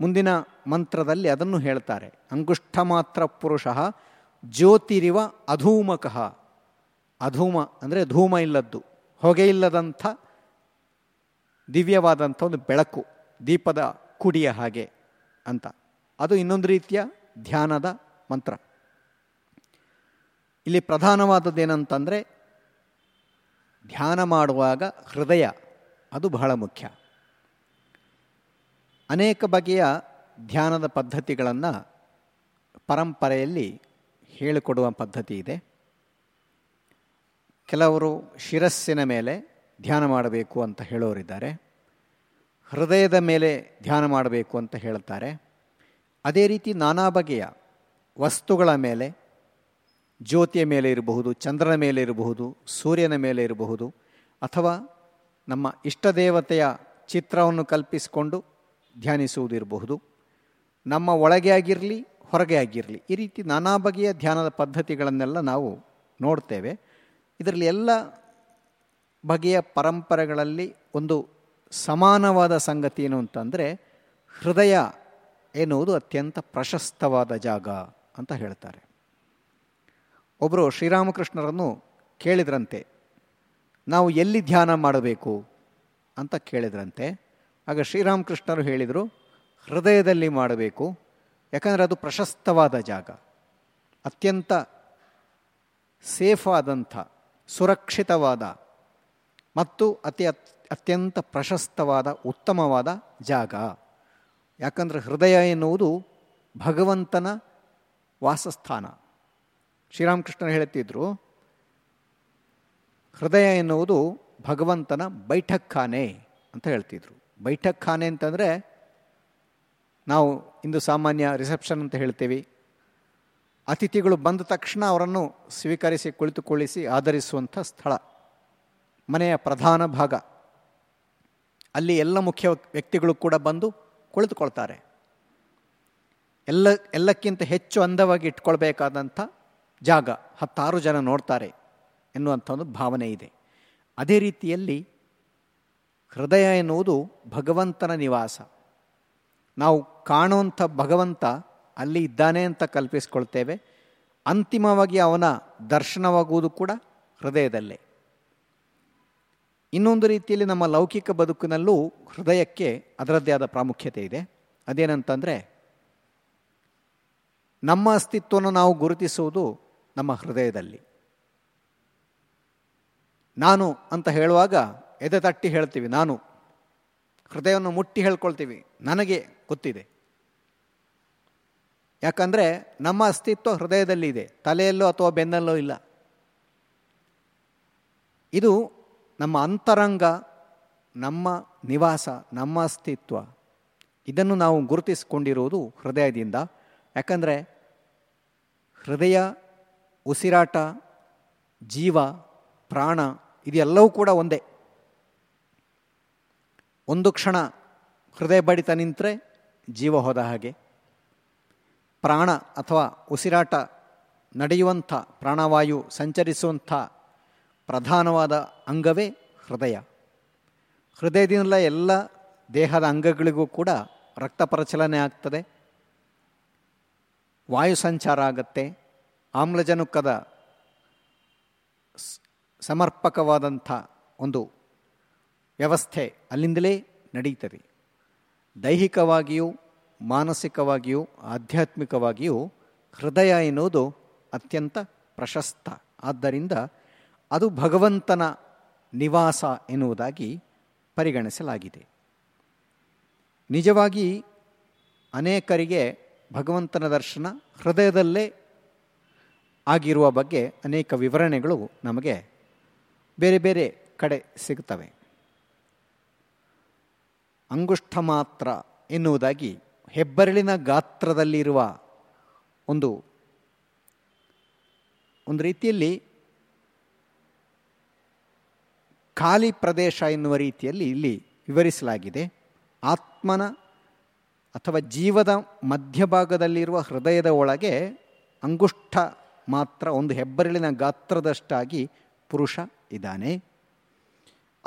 S1: ಮುಂದಿನ ಮಂತ್ರದಲ್ಲಿ ಅದನ್ನು ಹೇಳ್ತಾರೆ. ಅಂಗುಷ್ಠ ಮಾತ್ರ ಪುರುಷ ಜ್ಯೋತಿರಿವ ಅಧೂಮಕಃ. ಅಧೂಮ ಅಂದರೆ ಧೂಮ ಇಲ್ಲದ್ದು. ಹೊಗೆ ಇಲ್ಲದಂಥ ದಿವ್ಯವಾದಂಥ ಒಂದು ಬೆಳಕು, ದೀಪದ ಕುಡಿಯ ಹಾಗೆ ಅಂತ. ಅದು ಇನ್ನೊಂದು ರೀತಿಯ ಧ್ಯಾನದ ಮಂತ್ರ. ಇಲ್ಲಿ ಪ್ರಧಾನವಾದದ್ದೇನಂತಂದರೆ ಧ್ಯಾನ ಮಾಡುವಾಗ ಹೃದಯ, ಅದು ಬಹಳ ಮುಖ್ಯ. ಅನೇಕ ಬಗೆಯ ಧ್ಯಾನದ ಪದ್ಧತಿಗಳನ್ನು ಪರಂಪರೆಯಲ್ಲಿ ಹೇಳಿಕೊಡುವ ಪದ್ಧತಿ ಇದೆ. ಕೆಲವರು ಶಿರಸ್ಸಿನ ಮೇಲೆ ಧ್ಯಾನ ಮಾಡಬೇಕು ಅಂತ ಹೇಳೋರಿದ್ದಾರೆ. ಹೃದಯದ ಮೇಲೆ ಧ್ಯಾನ ಮಾಡಬೇಕು ಅಂತ ಹೇಳ್ತಾರೆ. ಅದೇ ರೀತಿ ನಾನಾ ಬಗೆಯ ವಸ್ತುಗಳ ಮೇಲೆ, ಜ್ಯೋತಿಯ ಮೇಲೆ ಇರಬಹುದು, ಚಂದ್ರನ ಮೇಲೆ ಇರಬಹುದು, ಸೂರ್ಯನ ಮೇಲೆ ಇರಬಹುದು, ಅಥವಾ ನಮ್ಮ ಇಷ್ಟದೇವತೆಯ ಚಿತ್ರವನ್ನು ಕಲ್ಪಿಸಿಕೊಂಡು ಧ್ಯಾನಿಸುವುದಿರಬಹುದು. ನಮ್ಮ ಒಳಗೆ ಆಗಿರಲಿ, ಹೊರಗೆ ಆಗಿರಲಿ, ಈ ರೀತಿ ನಾನಾ ಬಗೆಯ ಧ್ಯಾನದ ಪದ್ಧತಿಗಳನ್ನೆಲ್ಲ ನಾವು ನೋಡ್ತೇವೆ. ಇದರಲ್ಲಿ ಎಲ್ಲ ಬಗೆಯ ಪರಂಪರೆಗಳಲ್ಲಿ ಒಂದು ಸಮಾನವಾದ ಸಂಗತಿ ಏನು ಅಂತಂದರೆ, ಹೃದಯ ಎನ್ನುವುದು ಅತ್ಯಂತ ಪ್ರಶಸ್ತವಾದ ಜಾಗ ಅಂತ ಹೇಳ್ತಾರೆ. ಒಬ್ಬರು ಶ್ರೀರಾಮಕೃಷ್ಣರನ್ನು ಕೇಳಿದ್ರಂತೆ, ನಾವು ಎಲ್ಲಿ ಧ್ಯಾನ ಮಾಡಬೇಕು ಅಂತ ಕೇಳಿದ್ರಂತೆ ಆಗ ಶ್ರೀರಾಮಕೃಷ್ಣರು ಹೇಳಿದರು, ಹೃದಯದಲ್ಲಿ ಮಾಡಬೇಕು, ಯಾಕಂದರೆ ಅದು ಪ್ರಶಸ್ತವಾದ ಜಾಗ, ಅತ್ಯಂತ ಸೇಫ್ ಆದಂಥ, ಸುರಕ್ಷಿತವಾದ ಮತ್ತು ಅತಿ ಅತ್ಯಂತ ಪ್ರಶಸ್ತವಾದ, ಉತ್ತಮವಾದ ಜಾಗ. ಯಾಕಂದರೆ ಹೃದಯ ಎನ್ನುವುದು ಭಗವಂತನ ವಾಸಸ್ಥಾನ. ಶ್ರೀರಾಮಕೃಷ್ಣರು ಹೇಳುತ್ತಿದ್ದರು ಹೃದಯ ಎನ್ನುವುದು ಭಗವಂತನ ಬೈಠಕ್ಖಾನೆ ಅಂತ ಹೇಳ್ತಿದ್ರು. ಬೈಠಕ್ಖಾನೆ ಅಂತಂದರೆ ನಾವು ಇಂದು ಸಾಮಾನ್ಯ ರಿಸೆಪ್ಷನ್ ಅಂತ ಹೇಳ್ತೀವಿ. ಅತಿಥಿಗಳು ಬಂದ ತಕ್ಷಣ ಅವರನ್ನು ಸ್ವೀಕರಿಸಿ, ಕುಳಿತುಕೊಳ್ಳಿಸಿ, ಆಧರಿಸುವಂಥ ಸ್ಥಳ. ಮನೆಯ ಪ್ರಧಾನ ಭಾಗ. ಅಲ್ಲಿ ಎಲ್ಲ ಮುಖ್ಯ ವ್ಯಕ್ತಿಗಳು ಕೂಡ ಬಂದು ಕುಳಿತುಕೊಳ್ತಾರೆ. ಎಲ್ಲ, ಎಲ್ಲಕ್ಕಿಂತ ಹೆಚ್ಚು ಅಂದವಾಗಿ ಇಟ್ಕೊಳ್ಬೇಕಾದಂಥ ಜಾಗ ಹತ್ತಾರು ಜನ ನೋಡ್ತಾರೆ ಎನ್ನುವಂಥ ಒಂದು ಭಾವನೆ ಇದೆ. ಅದೇ ರೀತಿಯಲ್ಲಿ ಹೃದಯ ಎನ್ನುವುದು ಭಗವಂತನ ನಿವಾಸ. ನಾವು ಕಾಣುವಂಥ ಭಗವಂತ ಅಲ್ಲಿ ಇದ್ದಾನೆ ಅಂತ ಕಲ್ಪಿಸ್ಕೊಳ್ತೇವೆ. ಅಂತಿಮವಾಗಿ ಅವನ ದರ್ಶನವಾಗುವುದು ಕೂಡ ಹೃದಯದಲ್ಲೇ. ಇನ್ನೊಂದು ರೀತಿಯಲ್ಲಿ ನಮ್ಮ ಲೌಕಿಕ ಬದುಕಿನಲ್ಲೂ ಹೃದಯಕ್ಕೆ ಅದರದ್ದೇ ಆದ ಪ್ರಾಮುಖ್ಯತೆ ಇದೆ. ಅದೇನಂತಂದರೆ, ನಮ್ಮ ಅಸ್ತಿತ್ವವನ್ನು ನಾವು ಗುರುತಿಸುವುದು ನಮ್ಮ ಹೃದಯದಲ್ಲಿ. ನಾನು ಅಂತ ಹೇಳುವಾಗ ಎದೆ ತಟ್ಟಿ ಹೇಳ್ತೀವಿ ನಾನು. ಹೃದಯವನ್ನು ಮುಟ್ಟಿ ಹೇಳ್ಕೊಳ್ತೀವಿ. ನನಗೆ ಗೊತ್ತಿದೆ. ಯಾಕಂದರೆ ನಮ್ಮ ಅಸ್ತಿತ್ವ ಹೃದಯದಲ್ಲಿ ಇದೆ. ತಲೆಯಲ್ಲೋ ಅಥವಾ ಬೆನ್ನಲ್ಲೋ ಇಲ್ಲ. ಇದು ನಮ್ಮ ಅಂತರಂಗ, ನಮ್ಮ ನಿವಾಸ, ನಮ್ಮ ಅಸ್ತಿತ್ವ. ಇದನ್ನು ನಾವು ಗುರುತಿಸಿಕೊಂಡಿರುವುದು ಹೃದಯದಿಂದ. ಯಾಕಂದರೆ ಹೃದಯ, ಉಸಿರಾಟ, ಜೀವ, ಪ್ರಾಣ, ಇದೆಲ್ಲವೂ ಕೂಡ ಒಂದೇ. ಒಂದು ಕ್ಷಣ ಹೃದಯ ಬಡಿತ ನಿಂತರೆ ಜೀವ ಹೋದ ಹಾಗೆ. ಪ್ರಾಣ ಅಥವಾ ಉಸಿರಾಟ ನಡೆಯುವಂಥ ಪ್ರಾಣವಾಯು ಸಂಚರಿಸುವಂಥ ಪ್ರಧಾನವಾದ ಅಂಗವೇ ಹೃದಯ. ಹೃದಯದಿಂದಲೇ ಎಲ್ಲ ದೇಹದ ಅಂಗಗಳಿಗೂ ಕೂಡ ರಕ್ತ ಪ್ರಚಲನೆ ಆಗ್ತದೆ. ವಾಯು ಸಂಚಾರ ಆಗತ್ತೆ. ಆಮ್ಲಜನಕದ ಸಮರ್ಪಕವಾದಂಥ ಒಂದು ವ್ಯವಸ್ಥೆ ಅಲ್ಲಿಂದಲೇ ನಡೀತದೆ. ದೈಹಿಕವಾಗಿಯೂ, ಮಾನಸಿಕವಾಗಿಯೂ, ಆಧ್ಯಾತ್ಮಿಕವಾಗಿಯೂ ಹೃದಯ ಎನ್ನುವುದು ಅತ್ಯಂತ ಪ್ರಶಸ್ತ. ಆದ್ದರಿಂದ ಅದು ಭಗವಂತನ ನಿವಾಸ ಎನ್ನುವುದಾಗಿ ಪರಿಗಣಿಸಲಾಗಿದೆ. ನಿಜವಾಗಿ ಅನೇಕರಿಗೆ ಭಗವಂತನ ದರ್ಶನ ಹೃದಯದಲ್ಲೇ ಆಗಿರುವ ಬಗ್ಗೆ ಅನೇಕ ವಿವರಣೆಗಳು ನಮಗೆ ಬೇರೆ ಬೇರೆ ಕಡೆ ಸಿಗುತ್ತವೆ. ಅಂಗುಷ್ಠ ಮಾತ್ರ ಎನ್ನುವುದಾಗಿ ಹೆಬ್ಬರಳಿನ ಗಾತ್ರದಲ್ಲಿರುವ ಒಂದು ಒಂದು ರೀತಿಯಲ್ಲಿ ಖಾಲಿ ಪ್ರದೇಶ ಎನ್ನುವ ರೀತಿಯಲ್ಲಿ ಇಲ್ಲಿ ವಿವರಿಸಲಾಗಿದೆ. ಆತ್ಮನ ಅಥವಾ ಜೀವದ ಮಧ್ಯಭಾಗದಲ್ಲಿರುವ ಹೃದಯದ ಒಳಗೆ ಅಂಗುಷ್ಠ ಮಾತ್ರ ಒಂದು ಹೆಬ್ಬರಳಿನ ಗಾತ್ರದಷ್ಟಾಗಿ ಪುರುಷ ಇದ್ದಾನೆ.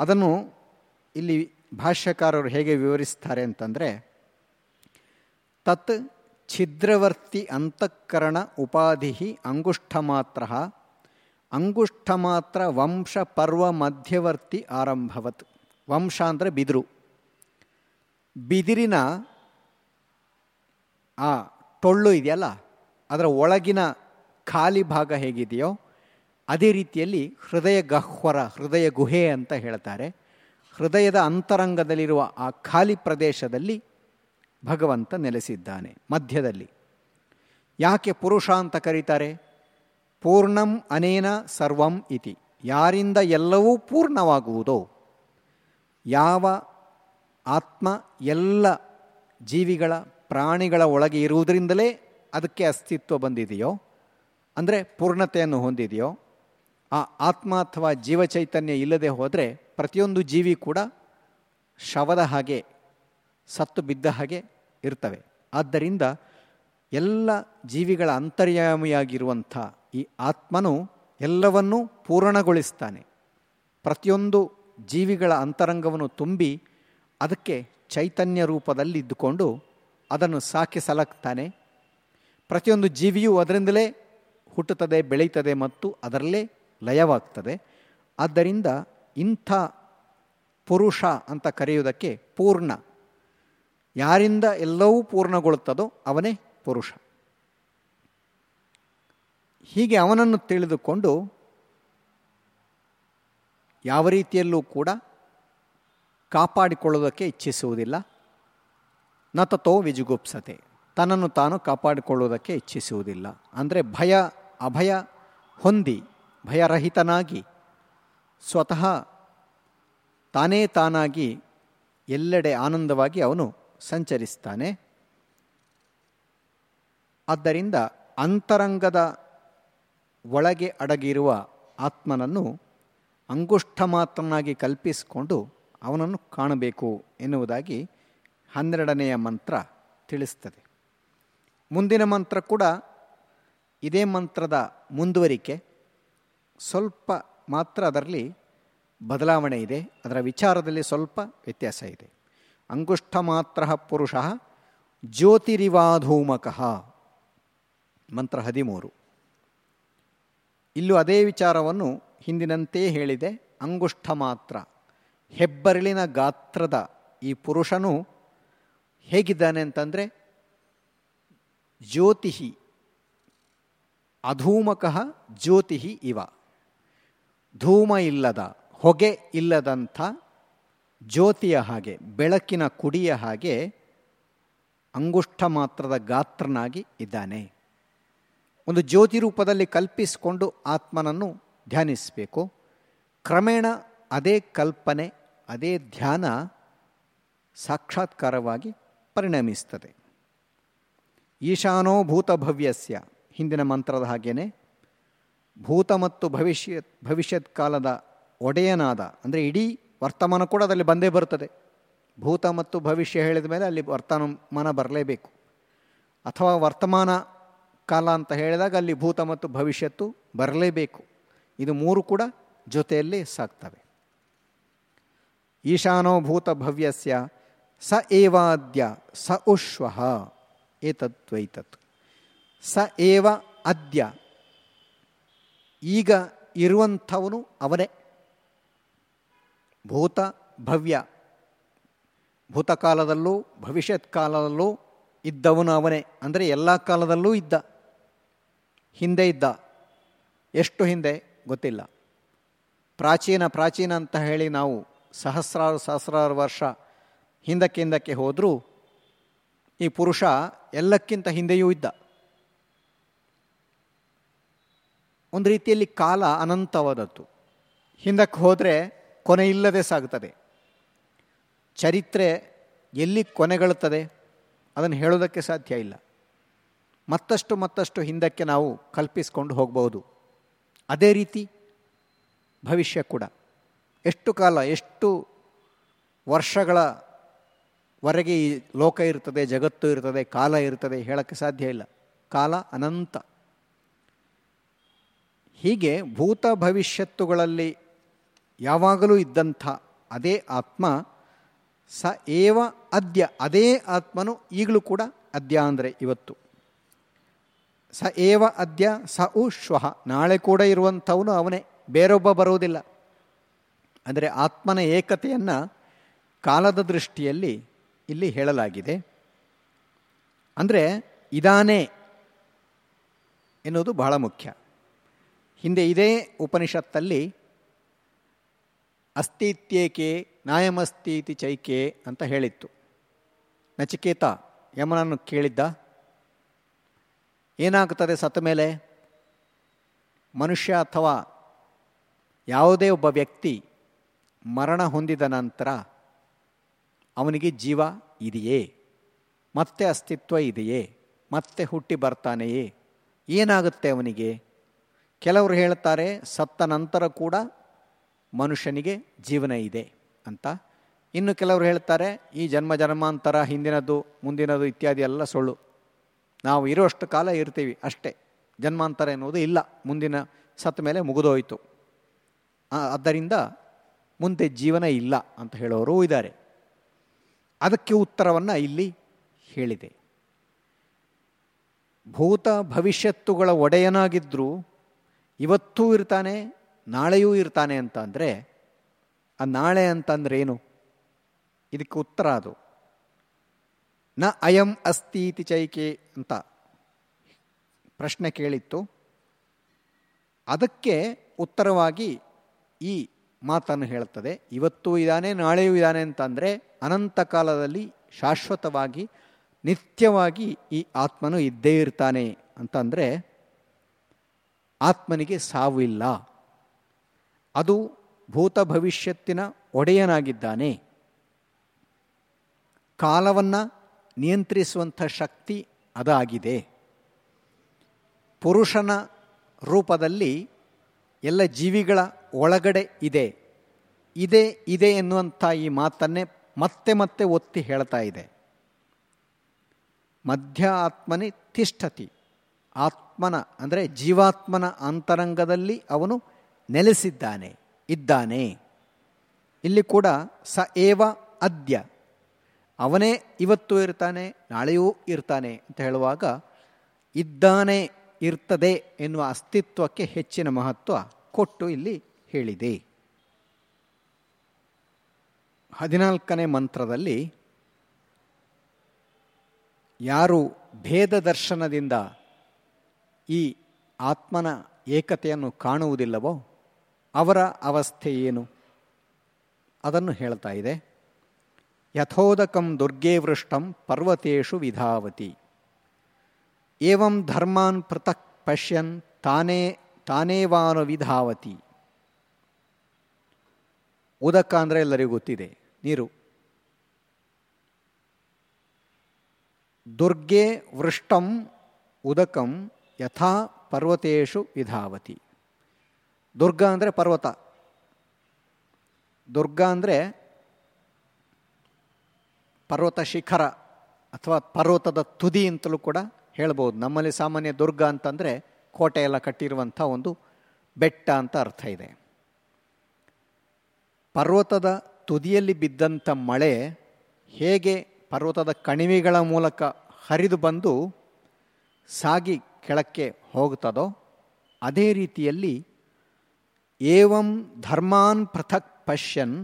S1: ಅದನ್ನು ಇಲ್ಲಿ ಭಾಷ್ಯಕಾರರು ಹೇಗೆ ವಿವರಿಸ್ತಾರೆ ಅಂತಂದರೆ, ತತ್ ಛಿದ್ರವರ್ತಿ ಅಂತಃಕರಣ ಉಪಾಧಿ ಅಂಗುಷ್ಠ ಮಾತ್ರ ಅಂಗುಷ್ಠ ಮಾತ್ರ ವಂಶ ಪರ್ವ ಮಧ್ಯವರ್ತಿ ಆರಂಭವತ್. ವಂಶ ಅಂದರೆ ಬಿದಿರು. ಬಿದಿರಿನ ಆ ಟೊಳ್ಳು ಇದೆಯಲ್ಲ, ಅದರ ಒಳಗಿನ ಖಾಲಿ ಭಾಗ ಹೇಗಿದೆಯೋ, ಅದೇ ರೀತಿಯಲ್ಲಿ ಹೃದಯ ಗಹ್ವರ ಹೃದಯ ಗುಹೆ ಅಂತ ಹೇಳ್ತಾರೆ. ಹೃದಯದ ಅಂತರಂಗದಲ್ಲಿರುವ ಆ ಖಾಲಿ ಪ್ರದೇಶದಲ್ಲಿ ಭಗವಂತ ನೆಲೆಸಿದ್ದಾನೆ, ಮಧ್ಯದಲ್ಲಿ. ಯಾಕೆ ಪುರುಷ ಅಂತ ಕರೀತಾರೆ? ಪೂರ್ಣಂ ಅನೇನ ಸರ್ವಂ ಇತಿ. ಯಾರಿಂದ ಎಲ್ಲವೂ ಪೂರ್ಣವಾಗುವುದೋ, ಯಾವ ಆತ್ಮ ಎಲ್ಲ ಜೀವಿಗಳ ಪ್ರಾಣಿಗಳ ಒಳಗೆ ಇರುವುದರಿಂದಲೇ ಅದಕ್ಕೆ ಅಸ್ತಿತ್ವ ಬಂದಿದೆಯೋ, ಅಂದರೆ ಪೂರ್ಣತೆಯನ್ನು ಹೊಂದಿದೆಯೋ, ಆ ಆತ್ಮ ಅಥವಾ ಜೀವಚೈತನ್ಯ ಇಲ್ಲದೆ ಹೋದರೆ ಪ್ರತಿಯೊಂದು ಜೀವಿ ಕೂಡ ಶವದ ಹಾಗೆ, ಸತ್ತು ಬಿದ್ದ ಹಾಗೆ ಇರ್ತವೆ. ಆದ್ದರಿಂದ ಎಲ್ಲ ಜೀವಿಗಳ ಅಂತರ್ಯಾಮಿಯಾಗಿರುವಂಥ ಈ ಆತ್ಮನು ಎಲ್ಲವನ್ನೂ ಪೂರ್ಣಗೊಳಿಸ್ತಾನೆ. ಪ್ರತಿಯೊಂದು ಜೀವಿಗಳ ಅಂತರಂಗವನ್ನು ತುಂಬಿ ಅದಕ್ಕೆ ಚೈತನ್ಯ ರೂಪದಲ್ಲಿ ಇದ್ದುಕೊಂಡು ಅದನ್ನು ಸಾಕಿ ಸಲಕ್ತಾನೆ ಪ್ರತಿಯೊಂದು ಜೀವಿಯೂ ಅದರಿಂದಲೇ ಹುಟ್ಟುತ್ತದೆ, ಬೆಳೀತದೆ ಮತ್ತು ಅದರಲ್ಲೇ ಲಯವಾಗ್ತದೆ. ಆದ್ದರಿಂದ ಇಂಥ ಪುರುಷ ಅಂತ ಕರೆಯುವುದಕ್ಕೆ ಪೂರ್ಣ. ಯಾರಿಂದ ಎಲ್ಲವೂ ಪೂರ್ಣಗೊಳ್ಳುತ್ತದೋ ಅವನೇ ಪುರುಷ. ಹೀಗೆ ಅವನನ್ನು ತಿಳಿದುಕೊಂಡು ಯಾವ ರೀತಿಯಲ್ಲೂ ಕೂಡ ಕಾಪಾಡಿಕೊಳ್ಳುವುದಕ್ಕೆ ಇಚ್ಛಿಸುವುದಿಲ್ಲ. ನತತೋ ವಿಜುಗುಪ್ಸತೆ. ತನ್ನನ್ನು ತಾನು ಕಾಪಾಡಿಕೊಳ್ಳುವುದಕ್ಕೆ ಇಚ್ಛಿಸುವುದಿಲ್ಲ. ಅಂದರೆ ಭಯ, ಅಭಯ ಹೊಂದಿ, ಭಯರಹಿತನಾಗಿ ಸ್ವತಃ ತಾನೇ ತಾನಾಗಿ ಎಲ್ಲೆಡೆ ಆನಂದವಾಗಿ ಅವನು ಸಂಚರಿಸ್ತಾನೆ. ಆದ್ದರಿಂದ ಅಂತರಂಗದ ಒಳಗೆ ಅಡಗಿರುವ ಆತ್ಮನನ್ನು ಅಂಗುಷ್ಠ ಮಾತ್ರನಾಗಿ ಕಲ್ಪಿಸಿಕೊಂಡು ಅವನನ್ನು ಕಾಣಬೇಕು ಎನ್ನುವುದಾಗಿ ಹನ್ನೆರಡನೆಯ ಮಂತ್ರ ತಿಳಿಸ್ತದೆ. ಮುಂದಿನ ಮಂತ್ರ ಕೂಡ ಇದೇ ಮಂತ್ರದ ಮುಂದುವರಿಕೆ. ಸ್ವಲ್ಪ ಮಾತ್ರ ಅದರಲ್ಲಿ ಬದಲಾವಣೆ ಇದೆ. ಅದರ ವಿಚಾರದಲ್ಲಿ ಸ್ವಲ್ಪ ವ್ಯತ್ಯಾಸ ಇದೆ. ಅಂಗುಷ್ಠ ಮಾತ್ರ ಪುರುಷ ಜ್ಯೋತಿರಿವಾಧೂಮಕಃ. ಮಂತ್ರ ಹದಿಮೂರು. ಇಲ್ಲೂ ಅದೇ ವಿಚಾರವನ್ನು ಹಿಂದಿನಂತೆ ಹೇಳಿದೆ. ಅಂಗುಷ್ಠ ಮಾತ್ರ. ಹೆಬ್ಬರಳಿನ ಗಾತ್ರದ ಈ ಪುರುಷನು ಹೇಗಿದ್ದಾನೆ ಅಂತಂದರೆ ಜ್ಯೋತಿಹಿ, ಅಧೂಮಕಃ ಜ್ಯೋತಿಹಿ ಇವ. ಧೂಮ ಇಲ್ಲದ, ಹೊಗೆ ಇಲ್ಲದಂಥ ಜ್ಯೋತಿಯ ಹಾಗೆ, ಬೆಳಕಿನ ಕುಡಿಯ ಹಾಗೆ ಅಂಗುಷ್ಠ ಮಾತ್ರದ ಗಾತ್ರನಾಗಿ ಇದ್ದಾನೆ. ಒಂದು ಜ್ಯೋತಿ ರೂಪದಲ್ಲಿ ಕಲ್ಪಿಸಿಕೊಂಡು ಆತ್ಮನನ್ನು ಧ್ಯಾನಿಸಬೇಕು. ಕ್ರಮೇಣ ಅದೇ ಕಲ್ಪನೆ, ಅದೇ ಧ್ಯಾನ ಸಾಕ್ಷಾತ್ಕಾರವಾಗಿ ಪರಿಣಮಿಸ್ತದೆ. ಈಶಾನೋ ಭೂತಭವ್ಯಸ್ಯ ಹಿಂದಿನ ಮಂತ್ರದ ಹಾಗೇನೆ. ಭೂತ ಮತ್ತು ಭವಿಷ್ಯ, ಭವಿಷ್ಯತ್ ಕಾಲದ ಒಡೆಯನಾದ, ಅಂದರೆ ಇಡೀ ವರ್ತಮಾನ ಕೂಡ ಅದರಲ್ಲಿ ಬಂದೇ ಬರ್ತದೆ ಭೂತ ಮತ್ತು ಭವಿಷ್ಯ ಹೇಳಿದ ಮೇಲೆ ಅಲ್ಲಿ ವರ್ತಮಾನ ಬರಲೇಬೇಕು. ಅಥವಾ ವರ್ತಮಾನ ಕಾಲ ಅಂತ ಹೇಳಿದಾಗ ಅಲ್ಲಿ ಭೂತ ಮತ್ತು ಭವಿಷ್ಯತ್ತು ಬರಲೇಬೇಕು. ಇದು ಮೂರು ಕೂಡ ಜೊತೆಯಲ್ಲಿ ಸಾಕ್ತವೆ. ಈಶಾನೋ ಭೂತ ಭವ್ಯಸ್ಯ ಸ ಏವಾದ್ಯ ಸ ಉಶ್ವ ಏತದ್ವೈತತ್. ಸ ಏವ ಅದ್ಯ ಈಗ ಇರುವಂಥವನು ಅವನೇ. ಭೂತ ಭವ್ಯ. ಭೂತಕಾಲದಲ್ಲೂ ಭವಿಷ್ಯತ್ ಕಾಲದಲ್ಲೂ ಇದ್ದವನು ಅವನೇ. ಅಂದರೆ ಎಲ್ಲ ಕಾಲದಲ್ಲೂ ಇದ್ದ. ಹಿಂದೆ ಇದ್ದ. ಎಷ್ಟು ಹಿಂದೆ? ಗೊತ್ತಿಲ್ಲ. ಪ್ರಾಚೀನ ಪ್ರಾಚೀನ ಅಂತ ಹೇಳಿ ನಾವು ಸಹಸ್ರಾರು ಸಹಸ್ರಾರು ವರ್ಷ ಹಿಂದಕ್ಕೆ ಹಿಂದಕ್ಕೆ ಹೋದರೂ ಈ ಪುರುಷ ಎಲ್ಲಕ್ಕಿಂತ ಹಿಂದೆಯೂ ಇದ್ದ. ಒಂದು ರೀತಿಯಲ್ಲಿ ಕಾಲ ಅನಂತವಾದದ್ದು. ಹಿಂದಕ್ಕೆ ಹೋದರೆ ಕೊನೆ ಇಲ್ಲದೆ ಸಾಗುತ್ತದೆ ಚರಿತ್ರೆ ಎಲ್ಲಿ ಕೊನೆಗೊಳ್ಳುತ್ತದೆ ಅದನ್ನು ಹೇಳೋದಕ್ಕೆ ಸಾಧ್ಯ ಇಲ್ಲ. ಮತ್ತಷ್ಟು ಮತ್ತಷ್ಟು ಹಿಂದಕ್ಕೆ ನಾವು ಕಲ್ಪಿಸಿಕೊಂಡು ಹೋಗಬಹುದು ಅದೇ ರೀತಿ ಭವಿಷ್ಯ ಕೂಡ. ಎಷ್ಟು ಕಾಲ, ಎಷ್ಟು ವರ್ಷಗಳವರೆಗೆ ಈ ಲೋಕ ಇರ್ತದೆ, ಜಗತ್ತು ಇರ್ತದೆ, ಕಾಲ ಇರ್ತದೆ ಹೇಳೋಕ್ಕೆ ಸಾಧ್ಯ ಇಲ್ಲ. ಕಾಲ ಅನಂತ. ಹೀಗೆ ಭೂತ ಭವಿಷ್ಯತ್ತುಗಳಲ್ಲಿ ಯಾವಾಗಲೂ ಇದ್ದಂಥ ಅದೇ ಆತ್ಮ, ಸ ಏವ ಅದ್ಯ, ಅದೇ ಆತ್ಮನು ಈಗಲೂ ಕೂಡ ಅದ್ಯ ಅಂದರೆ ಇವತ್ತು. ಸ ಏವ ಅದ್ಯ, ಸ ಉ ಶ್ವಃ. ನಾಳೆ ಕೂಡ ಇರುವಂಥವನು ಅವನೇ, ಬೇರೊಬ್ಬ ಬರುವುದಿಲ್ಲ. ಅಂದರೆ ಆತ್ಮನ ಏಕತೆಯನ್ನು ಕಾಲದ ದೃಷ್ಟಿಯಲ್ಲಿ ಇಲ್ಲಿ ಹೇಳಲಾಗಿದೆ. ಅಂದರೆ ಇದಾನೇ ಎನ್ನುವುದು ಬಹಳ ಮುಖ್ಯ. ಹಿಂದೆ ಇದೇ ಉಪನಿಷತ್ತಲ್ಲಿ ಅಸ್ತಿತ್ಯೇಕೆ ನಾಯಮಸ್ತೀತಿ ಚೈಕೆ ಅಂತ ಹೇಳಿತ್ತು. ನಚಿಕೇತ, ಯಮನನ್ನು ಕೇಳಿದ್ದ. ಏನಾಗುತ್ತದೆ ಸತ್ತ ಮೇಲೆ? ಮನುಷ್ಯ ಅಥವಾ ಯಾವುದೇ ಒಬ್ಬ ವ್ಯಕ್ತಿ ಮರಣ ಹೊಂದಿದ ನಂತರ ಅವನಿಗೆ ಜೀವ ಇದೆಯೇ? ಮತ್ತೆ ಅಸ್ತಿತ್ವ ಇದೆಯೇ? ಮತ್ತೆ ಹುಟ್ಟಿ ಬರ್ತಾನೆಯೇ? ಏನಾಗುತ್ತೆ ಅವನಿಗೆ? ಕೆಲವರು ಹೇಳ್ತಾರೆ ಸತ್ತ ನಂತರ ಕೂಡ ಮನುಷ್ಯನಿಗೆ ಜೀವನ ಇದೆ ಅಂತ. ಇನ್ನು ಕೆಲವರು ಹೇಳ್ತಾರೆ ಈ ಜನ್ಮ ಜನ್ಮಾಂತರ, ಹಿಂದಿನದು, ಮುಂದಿನದು ಇತ್ಯಾದಿ ಎಲ್ಲ ಸುಳ್ಳು. ನಾವು ಇರೋಷ್ಟು ಕಾಲ ಇರ್ತೀವಿ ಅಷ್ಟೇ. ಜನ್ಮಾಂತರ ಎನ್ನುವುದು ಇಲ್ಲ. ಮುಂದಿನ ಸತ್ತ ಮೇಲೆ ಮುಗಿದೋಯಿತು. ಆದ್ದರಿಂದ ಮುಂದೆ ಜೀವನ ಇಲ್ಲ ಅಂತ ಹೇಳೋರು ಇದ್ದಾರೆ. ಅದಕ್ಕೆ ಉತ್ತರವನ್ನು ಇಲ್ಲಿ ಹೇಳಿದೆ. ಭೂತ ಭವಿಷ್ಯತ್ತುಗಳ ಒಡೆಯನಾಗಿದ್ದರೂ ಇವತ್ತೂ ಇರ್ತಾನೆ, ನಾಳೆಯೂ ಇರ್ತಾನೆ ಅಂತ ಅಂದರೆ ಆ ನಾಳೆ ಅಂತಂದ್ರೆ ಏನು ಇದಕ್ಕೆ ಉತ್ತರ ಅದು. ನ ಅಯಂ ಅಸ್ತೀತಿ ಚೈಕೆ ಅಂತ ಪ್ರಶ್ನೆ ಕೇಳಿತ್ತು. ಅದಕ್ಕೆ ಉತ್ತರವಾಗಿ ಈ ಮಾತನ್ನು ಹೇಳುತ್ತದೆ. ಇವತ್ತೂ ಇದ್ದಾನೆ ನಾಳೆಯೂ ಇದ್ದಾನೆ ಅಂತಂದರೆ, ಅನಂತ ಕಾಲದಲ್ಲಿ ಶಾಶ್ವತವಾಗಿ, ನಿತ್ಯವಾಗಿ ಈ ಆತ್ಮನು ಇದ್ದೇ ಇರ್ತಾನೆ ಅಂತಂದರೆ ಆತ್ಮನಿಗೆ ಸಾವು ಇಲ್ಲ ಅದು ಭೂತ ಭವಿಷ್ಯತ್ತಿನ ಒಡೆಯನಾಗಿದ್ದಾನೆ. ಕಾಲವನ್ನು ನಿಯಂತ್ರಿಸುವಂಥ ಶಕ್ತಿ ಅದಾಗಿದೆ. ಪುರುಷನ ರೂಪದಲ್ಲಿ ಎಲ್ಲ ಜೀವಿಗಳ ಒಳಗಡೆ ಇದೆ. ಇದೆ ಇದೆ ಎನ್ನುವಂಥ ಈ ಮಾತನ್ನೇ ಮತ್ತೆ ಮತ್ತೆ ಒತ್ತಿ ಹೇಳ್ತಾ ಇದೆ. ಮಧ್ಯ ಆತ್ಮನಿ ತಿಷ್ಠತಿ. ಆತ್ಮನ, ಅಂದರೆ ಜೀವಾತ್ಮನ ಅಂತರಂಗದಲ್ಲಿ ಅವನು ನೆಲೆಸಿದ್ದಾನೆ, ಇದ್ದಾನೆ. ಇಲ್ಲಿ ಕೂಡ ಸ ಏವ ಅದ್ಯ. ಅವನೇ ಇವತ್ತು ಇರ್ತಾನೆ, ನಾಳೆಯೂ ಇರ್ತಾನೆ ಅಂತ ಹೇಳುವಾಗ ಇದ್ದಾನೆ ಇರ್ತದೆ ಎನ್ನುವ ಅಸ್ತಿತ್ವಕ್ಕೆ ಹೆಚ್ಚಿನ ಮಹತ್ವ ಕೊಟ್ಟು ಇಲ್ಲಿ ಹೇಳಿದೆ. ಹದಿನಾಲ್ಕನೇ ಮಂತ್ರದಲ್ಲಿ, ಯಾರು ಭೇದ ದರ್ಶನದಿಂದ ಈ ಆತ್ಮನ ಏಕತೆಯನ್ನು ಕಾಣುವುದಿಲ್ಲವೋ? ಅವರ ಅವಸ್ಥೆ ಏನು? ಅದನ್ನು ಹೇಳ್ತಾ ಇದೆ. ಯಥೋದಕಂ ದುರ್ಗೆ ವೃಷ್ಟಂ ಪರ್ವತೇಶು ವಿಧಾವತಿ. ಏವಂ ಧರ್ಮಾನ್ ಪೃಥಕ್ ಪಶ್ಯನ್ ತಾನೇ ತಾನೇವಾನು ವಿಧಾವತಿ. ಉದಕ ಅಂದರೆ ಎಲ್ಲರಿಗೂ ಗೊತ್ತಿದೆ. ನೀರು. ದುರ್ಗೆ ವೃಷ್ಟಂ ಉದಕಂ ಯಥಾ ಪರ್ವತೇಶು ವಿಧಾವತಿ. ದುರ್ಗ ಅಂದರೆ ಪರ್ವತ. ದುರ್ಗ ಅಂದರೆ ಪರ್ವತ ಶಿಖರ ಅಥವಾ ಪರ್ವತದ ತುದಿ ಅಂತಲೂ ಕೂಡ ಹೇಳ್ಬೋದು. ನಮ್ಮಲ್ಲಿ ಸಾಮಾನ್ಯ ದುರ್ಗ ಅಂತಂದರೆ ಕೋಟೆ ಎಲ್ಲ ಕಟ್ಟಿರುವಂಥ ಒಂದು ಬೆಟ್ಟ ಅಂತ ಅರ್ಥ ಇದೆ. ಪರ್ವತದ ತುದಿಯಲ್ಲಿ ಬಿದ್ದಂಥ ಮಳೆ ಹೇಗೆ ಪರ್ವತದ ಕಣಿವೆಗಳ ಮೂಲಕ ಹರಿದು ಬಂದು ಸಾಗಿ ಕೆಳಕ್ಕೆ ಹೋಗ್ತದೋ ಅದೇ ರೀತಿಯಲ್ಲಿ ಏವಂ ಧರ್ಮಾನ್ ಪೃಥಕ್ ಪಶ್ಯನ್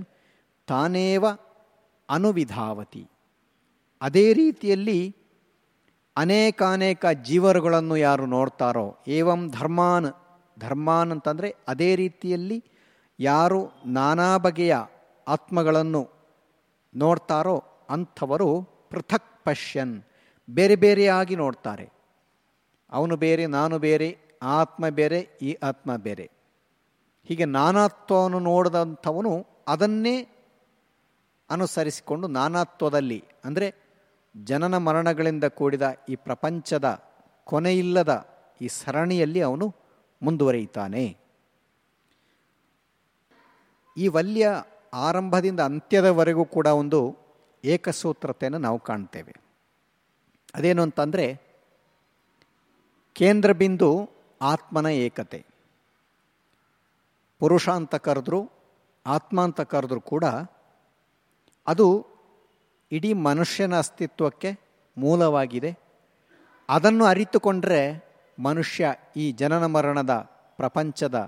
S1: ತಾನೇವ ಅನುವಿಧಾವತಿ. ಅದೇ ರೀತಿಯಲ್ಲಿ ಅನೇಕಾನೇಕ ಜೀವರುಗಳನ್ನು ಯಾರು ನೋಡ್ತಾರೋ, ಏವಂ ಧರ್ಮಾನ್ ಧರ್ಮಾನ್ ಅಂತಂದರೆ ಅದೇ ರೀತಿಯಲ್ಲಿ ಯಾರು ನಾನಾ ಬಗೆಯ ಆತ್ಮಗಳನ್ನು ನೋಡ್ತಾರೋ ಅಂಥವರು ಪೃಥಕ್ ಪಶ್ಯನ್, ಬೇರೆ ಬೇರೆಯಾಗಿ ನೋಡ್ತಾರೆ. ಅವನು ಬೇರೆ, ನಾನು ಬೇರೆ, ಆತ್ಮ ಬೇರೆ, ಈ ಆತ್ಮ ಬೇರೆ. ಹೀಗೆ ನಾನಾತ್ವವನ್ನು ನೋಡಿದಂಥವನು ಅದನ್ನೇ ಅನುಸರಿಸಿಕೊಂಡು ನಾನಾತ್ವದಲ್ಲಿ, ಅಂದರೆ ಜನನ ಮರಣಗಳಿಂದ ಕೂಡಿದ ಈ ಪ್ರಪಂಚದ ಕೊನೆಯಿಲ್ಲದ ಈ ಸರಣಿಯಲ್ಲಿ ಅವನು ಮುಂದುವರಿಯುತ್ತಾನೆ. ಈ ವಲ್ಯ ಆರಂಭದಿಂದ ಅಂತ್ಯದವರೆಗೂ ಕೂಡ ಒಂದು ಏಕಸೂತ್ರತೆಯನ್ನು ನಾವು ಕಾಣ್ತೇವೆ. ಅದೇನು ಅಂತಂದರೆ ಕೇಂದ್ರ ಬಿಂದು ಆತ್ಮನ ಏಕತೆ. ಪುರುಷ ಅಂತ ಕರೆದ್ರು, ಆತ್ಮ ಅಂತ ಕರೆದ್ರು ಕೂಡ ಅದು ಇಡೀ ಮನುಷ್ಯನ ಅಸ್ತಿತ್ವಕ್ಕೆ ಮೂಲವಾಗಿದೆ. ಅದನ್ನು ಅರಿತುಕೊಂಡರೆ ಮನುಷ್ಯ ಈ ಜನನ ಮರಣದ ಪ್ರಪಂಚದ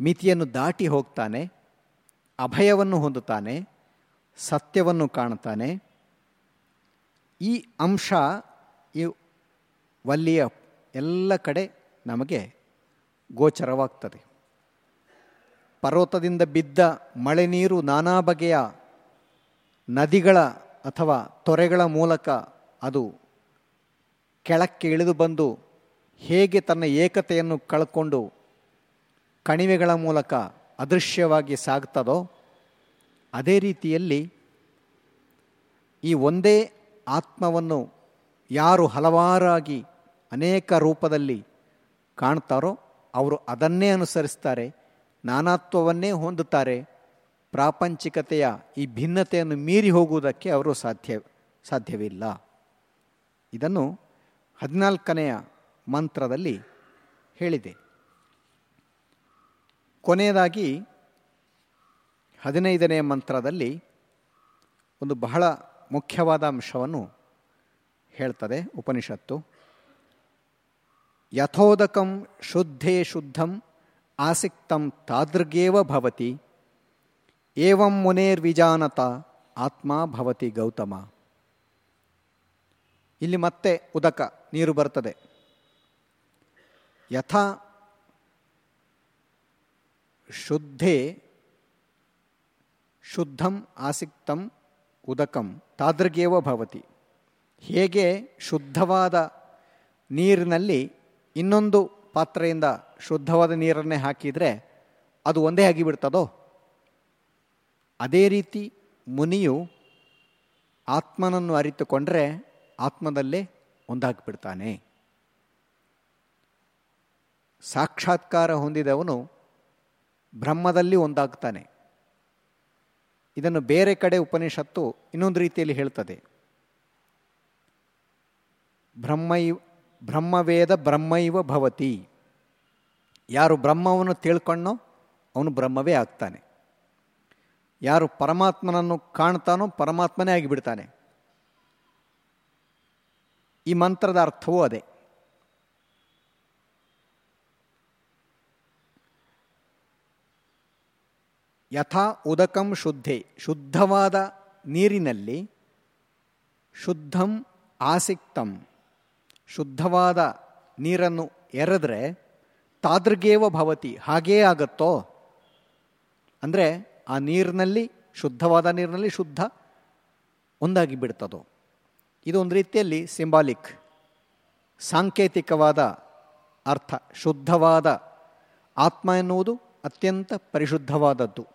S1: ಮಿತಿಯನ್ನು ದಾಟಿ ಹೋಗ್ತಾನೆ, ಅಭಯವನ್ನು ಹೊಂದುತ್ತಾನೆ, ಸತ್ಯವನ್ನು ಕಾಣುತ್ತಾನೆ. ಈ ಅಂಶ ಈ ವಲ್ಲಿಯ ಎಲ್ಲ ಕಡೆ ನಮಗೆ ಗೋಚರವಾಗ್ತದೆ. ಪರ್ವತದಿಂದ ಬಿದ್ದ ಮಳೆ ನೀರು ನಾನಾ ಬಗೆಯ ನದಿಗಳ ಅಥವಾ ತೊರೆಗಳ ಮೂಲಕ ಅದು ಕೆಳಕ್ಕೆ ಇಳಿದು ಬಂದು ಹೇಗೆ ತನ್ನ ಏಕತೆಯನ್ನು ಕಳ್ಕೊಂಡು ಕಣಿವೆಗಳ ಮೂಲಕ ಅದೃಶ್ಯವಾಗಿ ಸಾಗ್ತದೋ ಅದೇ ರೀತಿಯಲ್ಲಿ ಈ ಒಂದೇ ಆತ್ಮವನ್ನು ಯಾರು ಹಲವಾರಾಗಿ ಅನೇಕ ರೂಪದಲ್ಲಿ ಕಾಣ್ತಾರೋ ಅವರು ಅದನ್ನೇ ಅನುಸರಿಸ್ತಾರೆ, ನಾನಾತ್ವವನ್ನೇ ಹೊಂದುತ್ತಾರೆ. ಪ್ರಾಪಂಚಿಕತೆಯ ಈ ಭಿನ್ನತೆಯನ್ನು ಮೀರಿ ಹೋಗುವುದಕ್ಕೆ ಅವರು ಸಾಧ್ಯ, ಸಾಧ್ಯವಿಲ್ಲ. ಇದನ್ನು ಹದಿನಾಲ್ಕನೆಯ ಮಂತ್ರದಲ್ಲಿ ಹೇಳಿದೆ. ಕೊನೆಯದಾಗಿ ಹದಿನೈದನೆಯ ಮಂತ್ರದಲ್ಲಿ ಒಂದು ಬಹಳ ಮುಖ್ಯವಾದ ಅಂಶವನ್ನು ಹೇಳ್ತದೆ ಉಪನಿಷತ್ತು. ಯಥೋದಕಂ ಶುದ್ಧೇ ಶುದ್ಧಂ ಆಸಕ್ತಂ ತಾದೃಗೇವ ಭವತಿ. ಏವಂ ಮುನೇರ್ವಿಜಾನತ ಆತ್ಮ ಭವತಿ ಗೌತಮ. ಇಲ್ಲಿ ಮತ್ತೆ ಉದಕ ನೀರು ಬರ್ತದೆ. ಯಥಾ ಶುದ್ಧೇ ಶುದ್ಧಂ ಆಸಿಕ್ತಂ ಉದಕಂ ತಾದೃಗೇವ ಭವತಿ. ಹೇಗೆ ಶುದ್ಧವಾದ ನೀರಿನಲ್ಲಿ ಇನ್ನೊಂದು ಪಾತ್ರೆಯಿಂದ ಶುದ್ಧವಾದ ನೀರನ್ನೇ ಹಾಕಿದರೆ ಅದು ಒಂದೇ ಆಗಿಬಿಡ್ತದೋ ಅದೇ ರೀತಿ ಮುನಿಯು ಆತ್ಮನನ್ನು ಅರಿತುಕೊಂಡ್ರೆ ಆತ್ಮದಲ್ಲೇ ಒಂದಾಗಿಬಿಡ್ತಾನೆ. ಸಾಕ್ಷಾತ್ಕಾರ ಹೊಂದಿದವನು ಬ್ರಹ್ಮದಲ್ಲಿ ಒಂದಾಗ್ತಾನೆ. ಇದನ್ನು ಬೇರೆ ಕಡೆ ಉಪನಿಷತ್ತು ಇನ್ನೊಂದು ರೀತಿಯಲ್ಲಿ ಹೇಳ್ತದೆ. ಬ್ರಹ್ಮೈ ಬ್ರಹ್ಮವೇದ ಬ್ರಹ್ಮೈವ ಭವತಿ. ಯಾರು ಬ್ರಹ್ಮವನ್ನು ತಿಳ್ಕೊಂಡೋ ಅವನು ಬ್ರಹ್ಮವೇ ಆಗ್ತಾನೆ. ಯಾರು ಪರಮಾತ್ಮನನ್ನು ಕಾಣ್ತಾನೋ ಪರಮಾತ್ಮನೇ ಆಗಿಬಿಡ್ತಾನೆ. ಈ ಮಂತ್ರದ ಅರ್ಥವೂ ಅದೇ. ಯಥಾ ಉದಕಂ ಶುದ್ಧೆ. ಶುದ್ಧವಾದ ನೀರಿನಲ್ಲಿ ಶುದ್ಧಂ ಆಸಿಕ್ತಂ. ಶುದ್ಧವಾದ ನೀರನ್ನು ಎರೆದ್ರೆ ತಾದೃಗೇವ ಭವತಿ, ಹಾಗೇ ಆಗತ್ತೋ? ಅಂದರೆ ಆ ನೀರಿನಲ್ಲಿ, ಶುದ್ಧವಾದ ನೀರಿನಲ್ಲಿ ಶುದ್ಧ ಒಂದಾಗಿ ಬಿಡ್ತದೋ? ಇದು ಒಂದು ರೀತಿಯಲ್ಲಿ ಸಿಂಬಾಲಿಕ್ ಸಾಂಕೇತಿಕವಾದ ಅರ್ಥ. ಶುದ್ಧವಾದ ಆತ್ಮ ಎನ್ನುವುದು ಅತ್ಯಂತ ಪರಿಶುದ್ಧವಾದದ್ದು.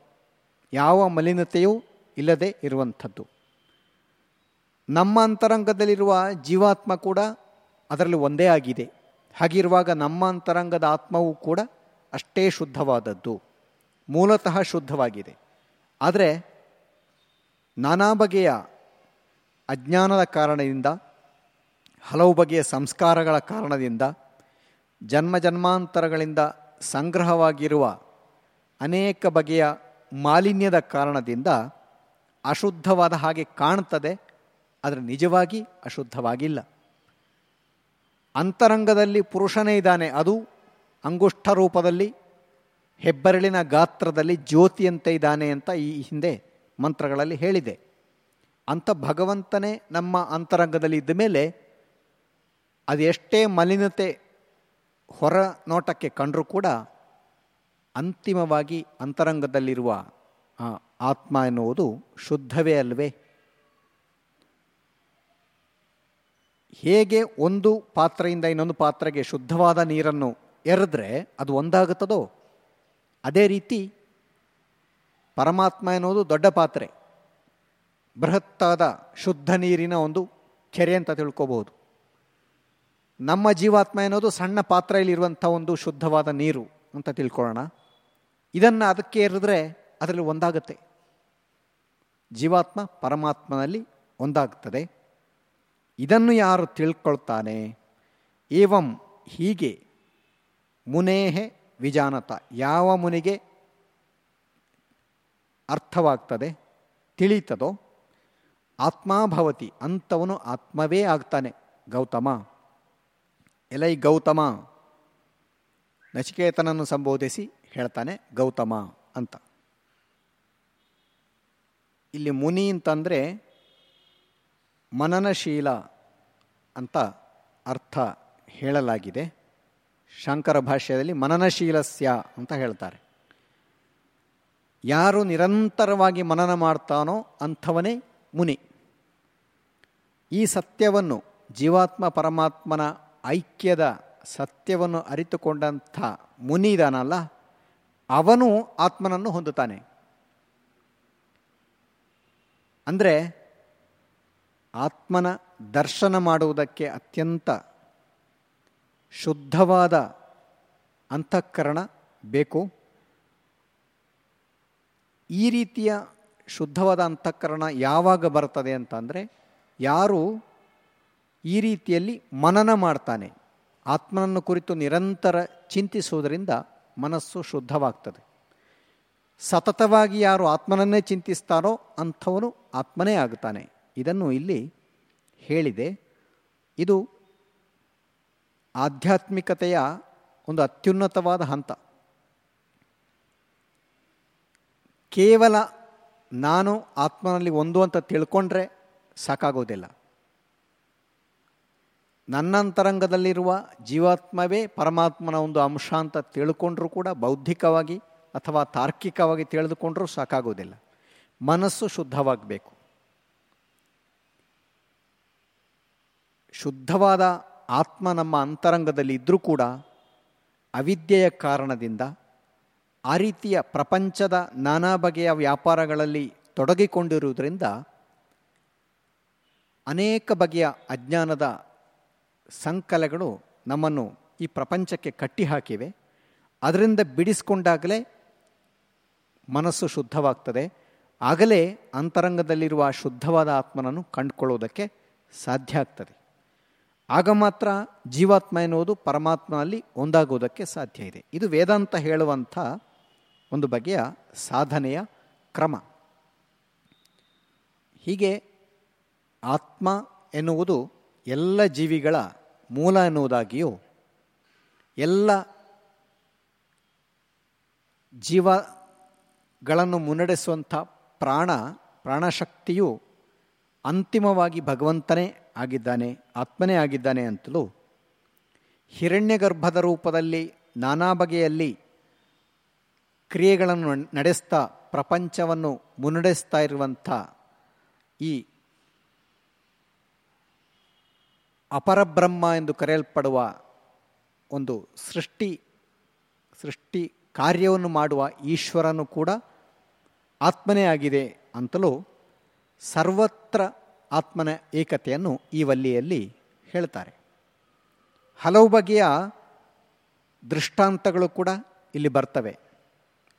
S1: ಯಾವ ಮಲಿನತೆಯೂ ಇಲ್ಲದೆ ಇರುವಂಥದ್ದು. ನಮ್ಮ ಅಂತರಂಗದಲ್ಲಿರುವ ಜೀವಾತ್ಮ ಕೂಡ ಅದರಲ್ಲಿ ಒಂದೇ ಆಗಿದೆ. ಹಾಗಿರುವಾಗ ನಮ್ಮ ಅಂತರಂಗದ ಆತ್ಮವೂ ಕೂಡ ಅಷ್ಟೇ ಶುದ್ಧವಾದದ್ದು. ಮೂಲತಃ ಶುದ್ಧವಾಗಿದೆ. ಆದರೆ ನಾನಾ ಬಗೆಯ ಅಜ್ಞಾನದ ಕಾರಣದಿಂದ, ಹಲವು ಬಗೆಯ ಸಂಸ್ಕಾರಗಳ ಕಾರಣದಿಂದ, ಜನ್ಮ ಜನ್ಮಾಂತರಗಳಿಂದ ಸಂಗ್ರಹವಾಗಿರುವ ಅನೇಕ ಬಗೆಯ ಮಾಲಿನ್ಯದ ಕಾರಣದಿಂದ ಅಶುದ್ಧವಾದ ಹಾಗೆ ಕಾಣ್ತದೆ, ಆದರೆ ನಿಜವಾಗಿ ಅಶುದ್ಧವಾಗಿಲ್ಲ. ಅಂತರಂಗದಲ್ಲಿ ಪುರುಷನೇ ಇದ್ದಾನೆ, ಅದು ಅಂಗುಷ್ಠ ರೂಪದಲ್ಲಿ, ಹೆಬ್ಬೆರಳಿನ ಗಾತ್ರದಲ್ಲಿ ಜ್ಯೋತಿಯಂತೆ ಇದ್ದಾನೆ ಅಂತ ಈ ಹಿಂದೆ ಮಂತ್ರಗಳಲ್ಲಿ ಹೇಳಿದೆ. ಅಂಥ ಭಗವಂತನೇ ನಮ್ಮ ಅಂತರಂಗದಲ್ಲಿ ಇದ್ದ ಮೇಲೆ ಅದೆಷ್ಟೇ ಮಲಿನತೆ ಹೊರ ನೋಟಕ್ಕೆ ಕಂಡರೂ ಕೂಡ ಅಂತಿಮವಾಗಿ ಅಂತರಂಗದಲ್ಲಿರುವ ಆತ್ಮ ಎನ್ನುವುದು ಶುದ್ಧವೇ ಅಲ್ವೇ? ಹೇಗೆ ಒಂದು ಪಾತ್ರೆಯಿಂದ ಇನ್ನೊಂದು ಪಾತ್ರೆಗೆ ಶುದ್ಧವಾದ ನೀರನ್ನು ಎರೆದ್ರೆ ಅದು ಒಂದಾಗುತ್ತದೋ? ಅದೇ ರೀತಿ ಪರಮಾತ್ಮ ಎನ್ನುವುದು ದೊಡ್ಡ ಪಾತ್ರೆ. ಬೃಹತ್ತಾದ ಶುದ್ಧ ನೀರಿನ ಒಂದು ಕೆರೆ ಅಂತ ತಿಳ್ಕೋಬಹುದು. ನಮ್ಮ ಜೀವಾತ್ಮ ಎನ್ನುವುದು ಸಣ್ಣ ಪಾತ್ರೆಯಲ್ಲಿರುವಂಥ ಒಂದು ಶುದ್ಧವಾದ ನೀರು ಅಂತ ತಿಳ್ಕೊಳ್ಳೋಣ. ಇದನ್ನು ಅದಕ್ಕೆ ಎರೆದ್ರೆ ಅದರಲ್ಲಿ ಒಂದಾಗುತ್ತೆ. ಜೀವಾತ್ಮ ಪರಮಾತ್ಮನಲ್ಲಿ ಒಂದಾಗ್ತದೆ. ಇದನ್ನು ಯಾರು ತಿಳ್ಕೊಳ್ತಾನೆ? ಏವಂ ಹೀಗೆ. ಮುನೇಹೆ ವಿಜಾನತ. ಯಾವ ಮುನಿಗೆ ಅರ್ಥವಾಗ್ತದೆ? ತಿಳಿತದೋ? ಆತ್ಮಾಭವತಿ ಅಂಥವನು ಆತ್ಮವೇ ಆಗ್ತಾನೆ. ಗೌತಮ. ಎಲೈ ಗೌತಮ. ನಚಿಕೇತನನ್ನು ಸಂಬೋಧಿಸಿ ಹೇಳ್ತಾನೆ ಗೌತಮ ಅಂತ. ಇಲ್ಲಿ ಮುನಿ ಅಂತಂದರೆ ಮನನಶೀಲ ಅಂತ ಅರ್ಥ ಹೇಳಲಾಗಿದೆ. ಶಂಕರ ಭಾಷ್ಯದಲ್ಲಿ ಮನನಶೀಲಸ್ಯ ಅಂತ ಹೇಳ್ತಾರೆ. ಯಾರು ನಿರಂತರವಾಗಿ ಮನನ ಮಾಡ್ತಾನೋ ಅಂಥವನೇ ಮುನಿ. ಈ ಸತ್ಯವನ್ನು ಜೀವಾತ್ಮ ಪರಮಾತ್ಮನ ಐಕ್ಯದ ಸತ್ಯವನ್ನು ಅರಿತುಕೊಂಡಂಥ ಮುನಿ ಇದಾನಲ್ಲ, ಅವನು ಆತ್ಮನನ್ನು ಹೊಂದುತ್ತಾನೆ. ಅಂದರೆ ಆತ್ಮನ ದರ್ಶನ ಮಾಡುವುದಕ್ಕೆ ಅತ್ಯಂತ ಶುದ್ಧವಾದ ಅಂತಃಕರಣ ಬೇಕು. ಈ ರೀತಿಯ ಶುದ್ಧವಾದ ಅಂತಃಕರಣ ಯಾವಾಗ ಬರ್ತದೆ ಅಂತಂದರೆ ಯಾರು ಈ ರೀತಿಯಲ್ಲಿ ಮನನ ಮಾಡ್ತಾನೆ. ಆತ್ಮನನ್ನು ಕುರಿತು ನಿರಂತರ ಚಿಂತಿಸುವುದರಿಂದ ಮನಸ್ಸು ಶುದ್ಧವಾಗ್ತದೆ. ಸತತವಾಗಿ ಯಾರು ಆತ್ಮನನ್ನೇ ಚಿಂತಿಸ್ತಾರೋ ಅಂಥವನು ಆತ್ಮನೇ ಆಗ್ತಾನೆ. ಇದನ್ನು ಇಲ್ಲಿ ಹೇಳಿದೆ. ಇದು ಆಧ್ಯಾತ್ಮಿಕತೆಯ ಒಂದು ಅತ್ಯುನ್ನತವಾದ ಹಂತ. ಕೇವಲ ನಾನು ಆತ್ಮನಲ್ಲಿ ಒಂದು ಅಂತ ತಿಳ್ಕೊಂಡ್ರೆ ಸಾಕಾಗೋದಿಲ್ಲ. ನನ್ನಂತರಂಗದಲ್ಲಿರುವ ಜೀವಾತ್ಮವೇ ಪರಮಾತ್ಮನ ಒಂದು ಅಂಶ ಅಂತ ತಿಳ್ಕೊಂಡ್ರೂ ಕೂಡ ಬೌದ್ಧಿಕವಾಗಿ ಅಥವಾ ತಾರ್ಕಿಕವಾಗಿ ತಿಳಿದುಕೊಂಡ್ರೂ ಸಾಕಾಗೋದಿಲ್ಲ. ಮನಸ್ಸು ಶುದ್ಧವಾಗಬೇಕು. ಶುದ್ಧವಾದ ಆತ್ಮ ನಮ್ಮ ಅಂತರಂಗದಲ್ಲಿ ಇದ್ದರೂ ಕೂಡ ಅವಿದ್ಯೆಯ ಕಾರಣದಿಂದ ಆ ರೀತಿಯ ಪ್ರಪಂಚದ ನಾನಾ ಬಗೆಯ ವ್ಯಾಪಾರಗಳಲ್ಲಿ ತೊಡಗಿಕೊಂಡಿರುವುದರಿಂದ ಅನೇಕ ಬಗೆಯ ಅಜ್ಞಾನದ ಸಂಕಲಗಳು ನಮ್ಮನ್ನು ಈ ಪ್ರಪಂಚಕ್ಕೆ ಕಟ್ಟಿಹಾಕಿವೆ. ಅದರಿಂದ ಬಿಡಿಸಿಕೊಂಡಾಗಲೇ ಮನಸ್ಸು ಶುದ್ಧವಾಗ್ತದೆ. ಆಗಲೇ ಅಂತರಂಗದಲ್ಲಿರುವ ಶುದ್ಧವಾದ ಆತ್ಮನನ್ನು ಕಂಡುಕೊಳ್ಳೋದಕ್ಕೆ ಸಾಧ್ಯ ಆಗ್ತದೆ. ಆಗ ಮಾತ್ರ ಜೀವಾತ್ಮ ಎನ್ನುವುದು ಪರಮಾತ್ಮನಲ್ಲಿ ಒಂದಾಗುವುದಕ್ಕೆ ಸಾಧ್ಯ ಇದೆ. ಇದು ವೇದಾಂತ ಹೇಳುವಂಥ ಒಂದು ಬಗೆಯ ಸಾಧನೆಯ ಕ್ರಮ. ಹೀಗೆ ಆತ್ಮ ಎನ್ನುವುದು ಎಲ್ಲ ಜೀವಿಗಳ ಮೂಲ ಎನ್ನುವುದಾಗಿಯೂ ಎಲ್ಲ ಜೀವಗಳನ್ನು ಮುನ್ನಡೆಸುವಂಥ ಪ್ರಾಣ, ಪ್ರಾಣಶಕ್ತಿಯು ಅಂತಿಮವಾಗಿ ಭಗವಂತನೇ ಆಗಿದ್ದಾನೆ, ಆತ್ಮನೇ ಆಗಿದ್ದಾನೆ ಅಂತಲೂ ಹಿರಣ್ಯಗರ್ಭದ ರೂಪದಲ್ಲಿ ನಾನಾ ಬಗೆಯಲ್ಲಿ ಕ್ರಿಯೆಗಳನ್ನು ನಡೆಸ್ತಾ, ಪ್ರಪಂಚವನ್ನು ಮುನ್ನಡೆಸ್ತಾ ಇರುವಂಥ ಈ ಅಪರಬ್ರಹ್ಮ ಎಂದು ಕರೆಯಲ್ಪಡುವ ಒಂದು ಸೃಷ್ಟಿ ಸೃಷ್ಟಿ ಕಾರ್ಯವನ್ನು ಮಾಡುವ ಈಶ್ವರನು ಕೂಡ ಆತ್ಮನೇ ಆಗಿದೆ ಅಂತಲೂ ಸರ್ವತ್ರ ಆತ್ಮನ ಏಕತೆಯನ್ನು ಈ ವಲ್ಲಿಯಲ್ಲಿ ಹೇಳ್ತಾರೆ. ಹಲವು ಬಗೆಯ ದೃಷ್ಟಾಂತಗಳು ಕೂಡ ಇಲ್ಲಿ ಬರ್ತವೆ.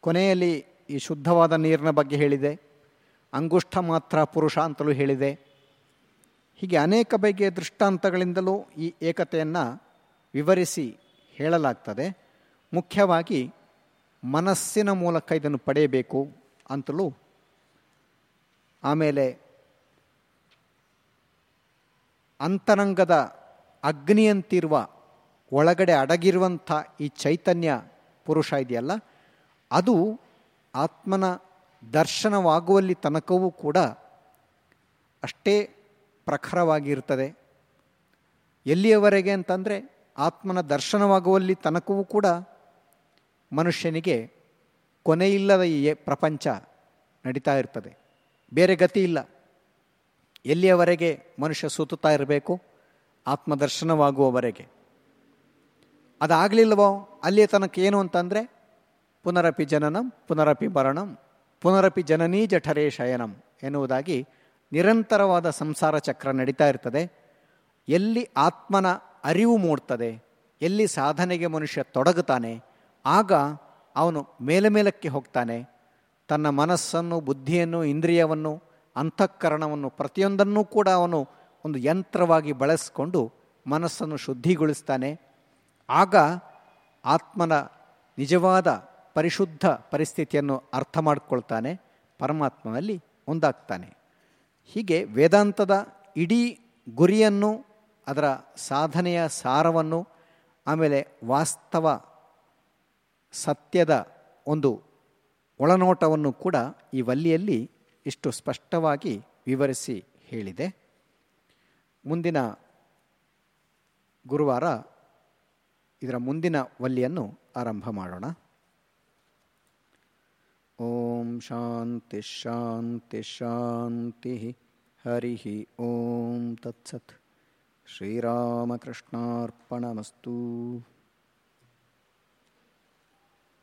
S1: ಕೊನೆಯಲ್ಲಿ ಈ ಶುದ್ಧವಾದ ನೀರಿನ ಬಗ್ಗೆ ಹೇಳಿದೆ. ಅಂಗುಷ್ಠ ಮಾತ್ರ ಪುರುಷ ಅಂತಲೂ ಹೇಳಿದೆ. ಹೀಗೆ ಅನೇಕ ಬಗೆಯ ದೃಷ್ಟಾಂತಗಳಿಂದಲೂ ಈ ಏಕತೆಯನ್ನು ವಿವರಿಸಿ ಹೇಳಲಾಗ್ತದೆ. ಮುಖ್ಯವಾಗಿ ಮನಸ್ಸಿನ ಮೂಲಕ ಇದನ್ನು ಪಡೆಯಬೇಕು ಅಂತಲೂ ಆಮೇಲೆ ಅಂತರಂಗದ ಅಗ್ನಿಯಂತಿರುವ ಒಳಗಡೆ ಅಡಗಿರುವಂಥ ಈ ಚೈತನ್ಯ ಪುರುಷ ಇದೆಯಲ್ಲ, ಅದು ಆತ್ಮನ ದರ್ಶನವಾಗುವಲ್ಲಿ ತನಕವೂ ಕೂಡ ಅಷ್ಟೇ ಪ್ರಖರವಾಗಿರ್ತದೆ. ಎಲ್ಲಿಯವರೆಗೆ ಅಂತಂದರೆ ಆತ್ಮನ ದರ್ಶನವಾಗುವಲ್ಲಿ ತನಕವೂ ಕೂಡ ಮನುಷ್ಯನಿಗೆ ಕೊನೆಯಿಲ್ಲದ ಈ ಪ್ರಪಂಚ ನಡೀತಾ ಇರ್ತದೆ. ಬೇರೆ ಗತಿ ಇಲ್ಲ. ಎಲ್ಲಿಯವರೆಗೆ ಮನುಷ್ಯ ಸುತ್ತುತ್ತಾ ಇರಬೇಕು? ಆತ್ಮದರ್ಶನವಾಗುವವರೆಗೆ. ಅದಾಗಲಿಲ್ಲವೋ? ಅಲ್ಲಿಯ ತನಕ ಏನು ಅಂತಂದರೆ, ಪುನರಪಿ ಜನನಂ, ಪುನರಪಿ ಮರಣಂ, ಪುನರಪಿ ಜನನೀ ಜಠರೇ ಶಯನಂ ಎನ್ನುವುದಾಗಿ ನಿರಂತರವಾದ ಸಂಸಾರ ಚಕ್ರ ನಡೀತಾ ಇರ್ತದೆ. ಎಲ್ಲಿ ಆತ್ಮನ ಅರಿವು ಮೂಡ್ತದೆ, ಎಲ್ಲಿ ಸಾಧನೆಗೆ ಮನುಷ್ಯ ತೊಡಗುತ್ತಾನೆ, ಆಗ ಅವನು ಮೇಲೆ ಮೇಲಕ್ಕೆ ಹೋಗ್ತಾನೆ ತನ್ನ ಮನಸ್ಸನ್ನು, ಬುದ್ಧಿಯನ್ನು, ಇಂದ್ರಿಯವನ್ನು, ಅಂತಃಕರಣವನ್ನು ಪ್ರತಿಯೊಂದನ್ನೂ ಕೂಡ ಅವನು ಒಂದು ಯಂತ್ರವಾಗಿ ಬಳಸಿಕೊಂಡು ಮನಸ್ಸನ್ನು ಶುದ್ಧಿಗೊಳಿಸ್ತಾನೆ. ಆಗ ಆತ್ಮನ ನಿಜವಾದ ಪರಿಶುದ್ಧ ಪರಿಸ್ಥಿತಿಯನ್ನು ಅರ್ಥ ಮಾಡಿಕೊಳ್ತಾನೆ, ಪರಮಾತ್ಮನಲ್ಲಿ ಒಂದಾಗ್ತಾನೆ. ಹೀಗೆ ವೇದಾಂತದ ಇಡೀ ಗುರಿಯನ್ನು, ಅದರ ಸಾಧನೆಯ ಸಾರವನ್ನು, ಆಮೇಲೆ ವಾಸ್ತವ ಸತ್ಯದ ಒಂದು ಒಳನೋಟವನ್ನು ಕೂಡ ಈ ವಲ್ಲಿಯಲ್ಲಿ ಇಷ್ಟು ಸ್ಪಷ್ಟವಾಗಿ ವಿವರಿಸಿ ಹೇಳಿದೆ. ಮುಂದಿನ ಗುರುವಾರ ಇದರ ಮುಂದಿನ ವಲ್ಲಿಯನ್ನು ಆರಂಭ ಮಾಡೋಣ. ಓಂ ಶಾಂತಿ ಶಾಂತಿ ಶಾಂತಿ ಹರಿ ಓಂ ತತ್ಸತ್. ಶ್ರೀರಾಮಕೃಷ್ಣಾರ್ಪಣಮಸ್ತು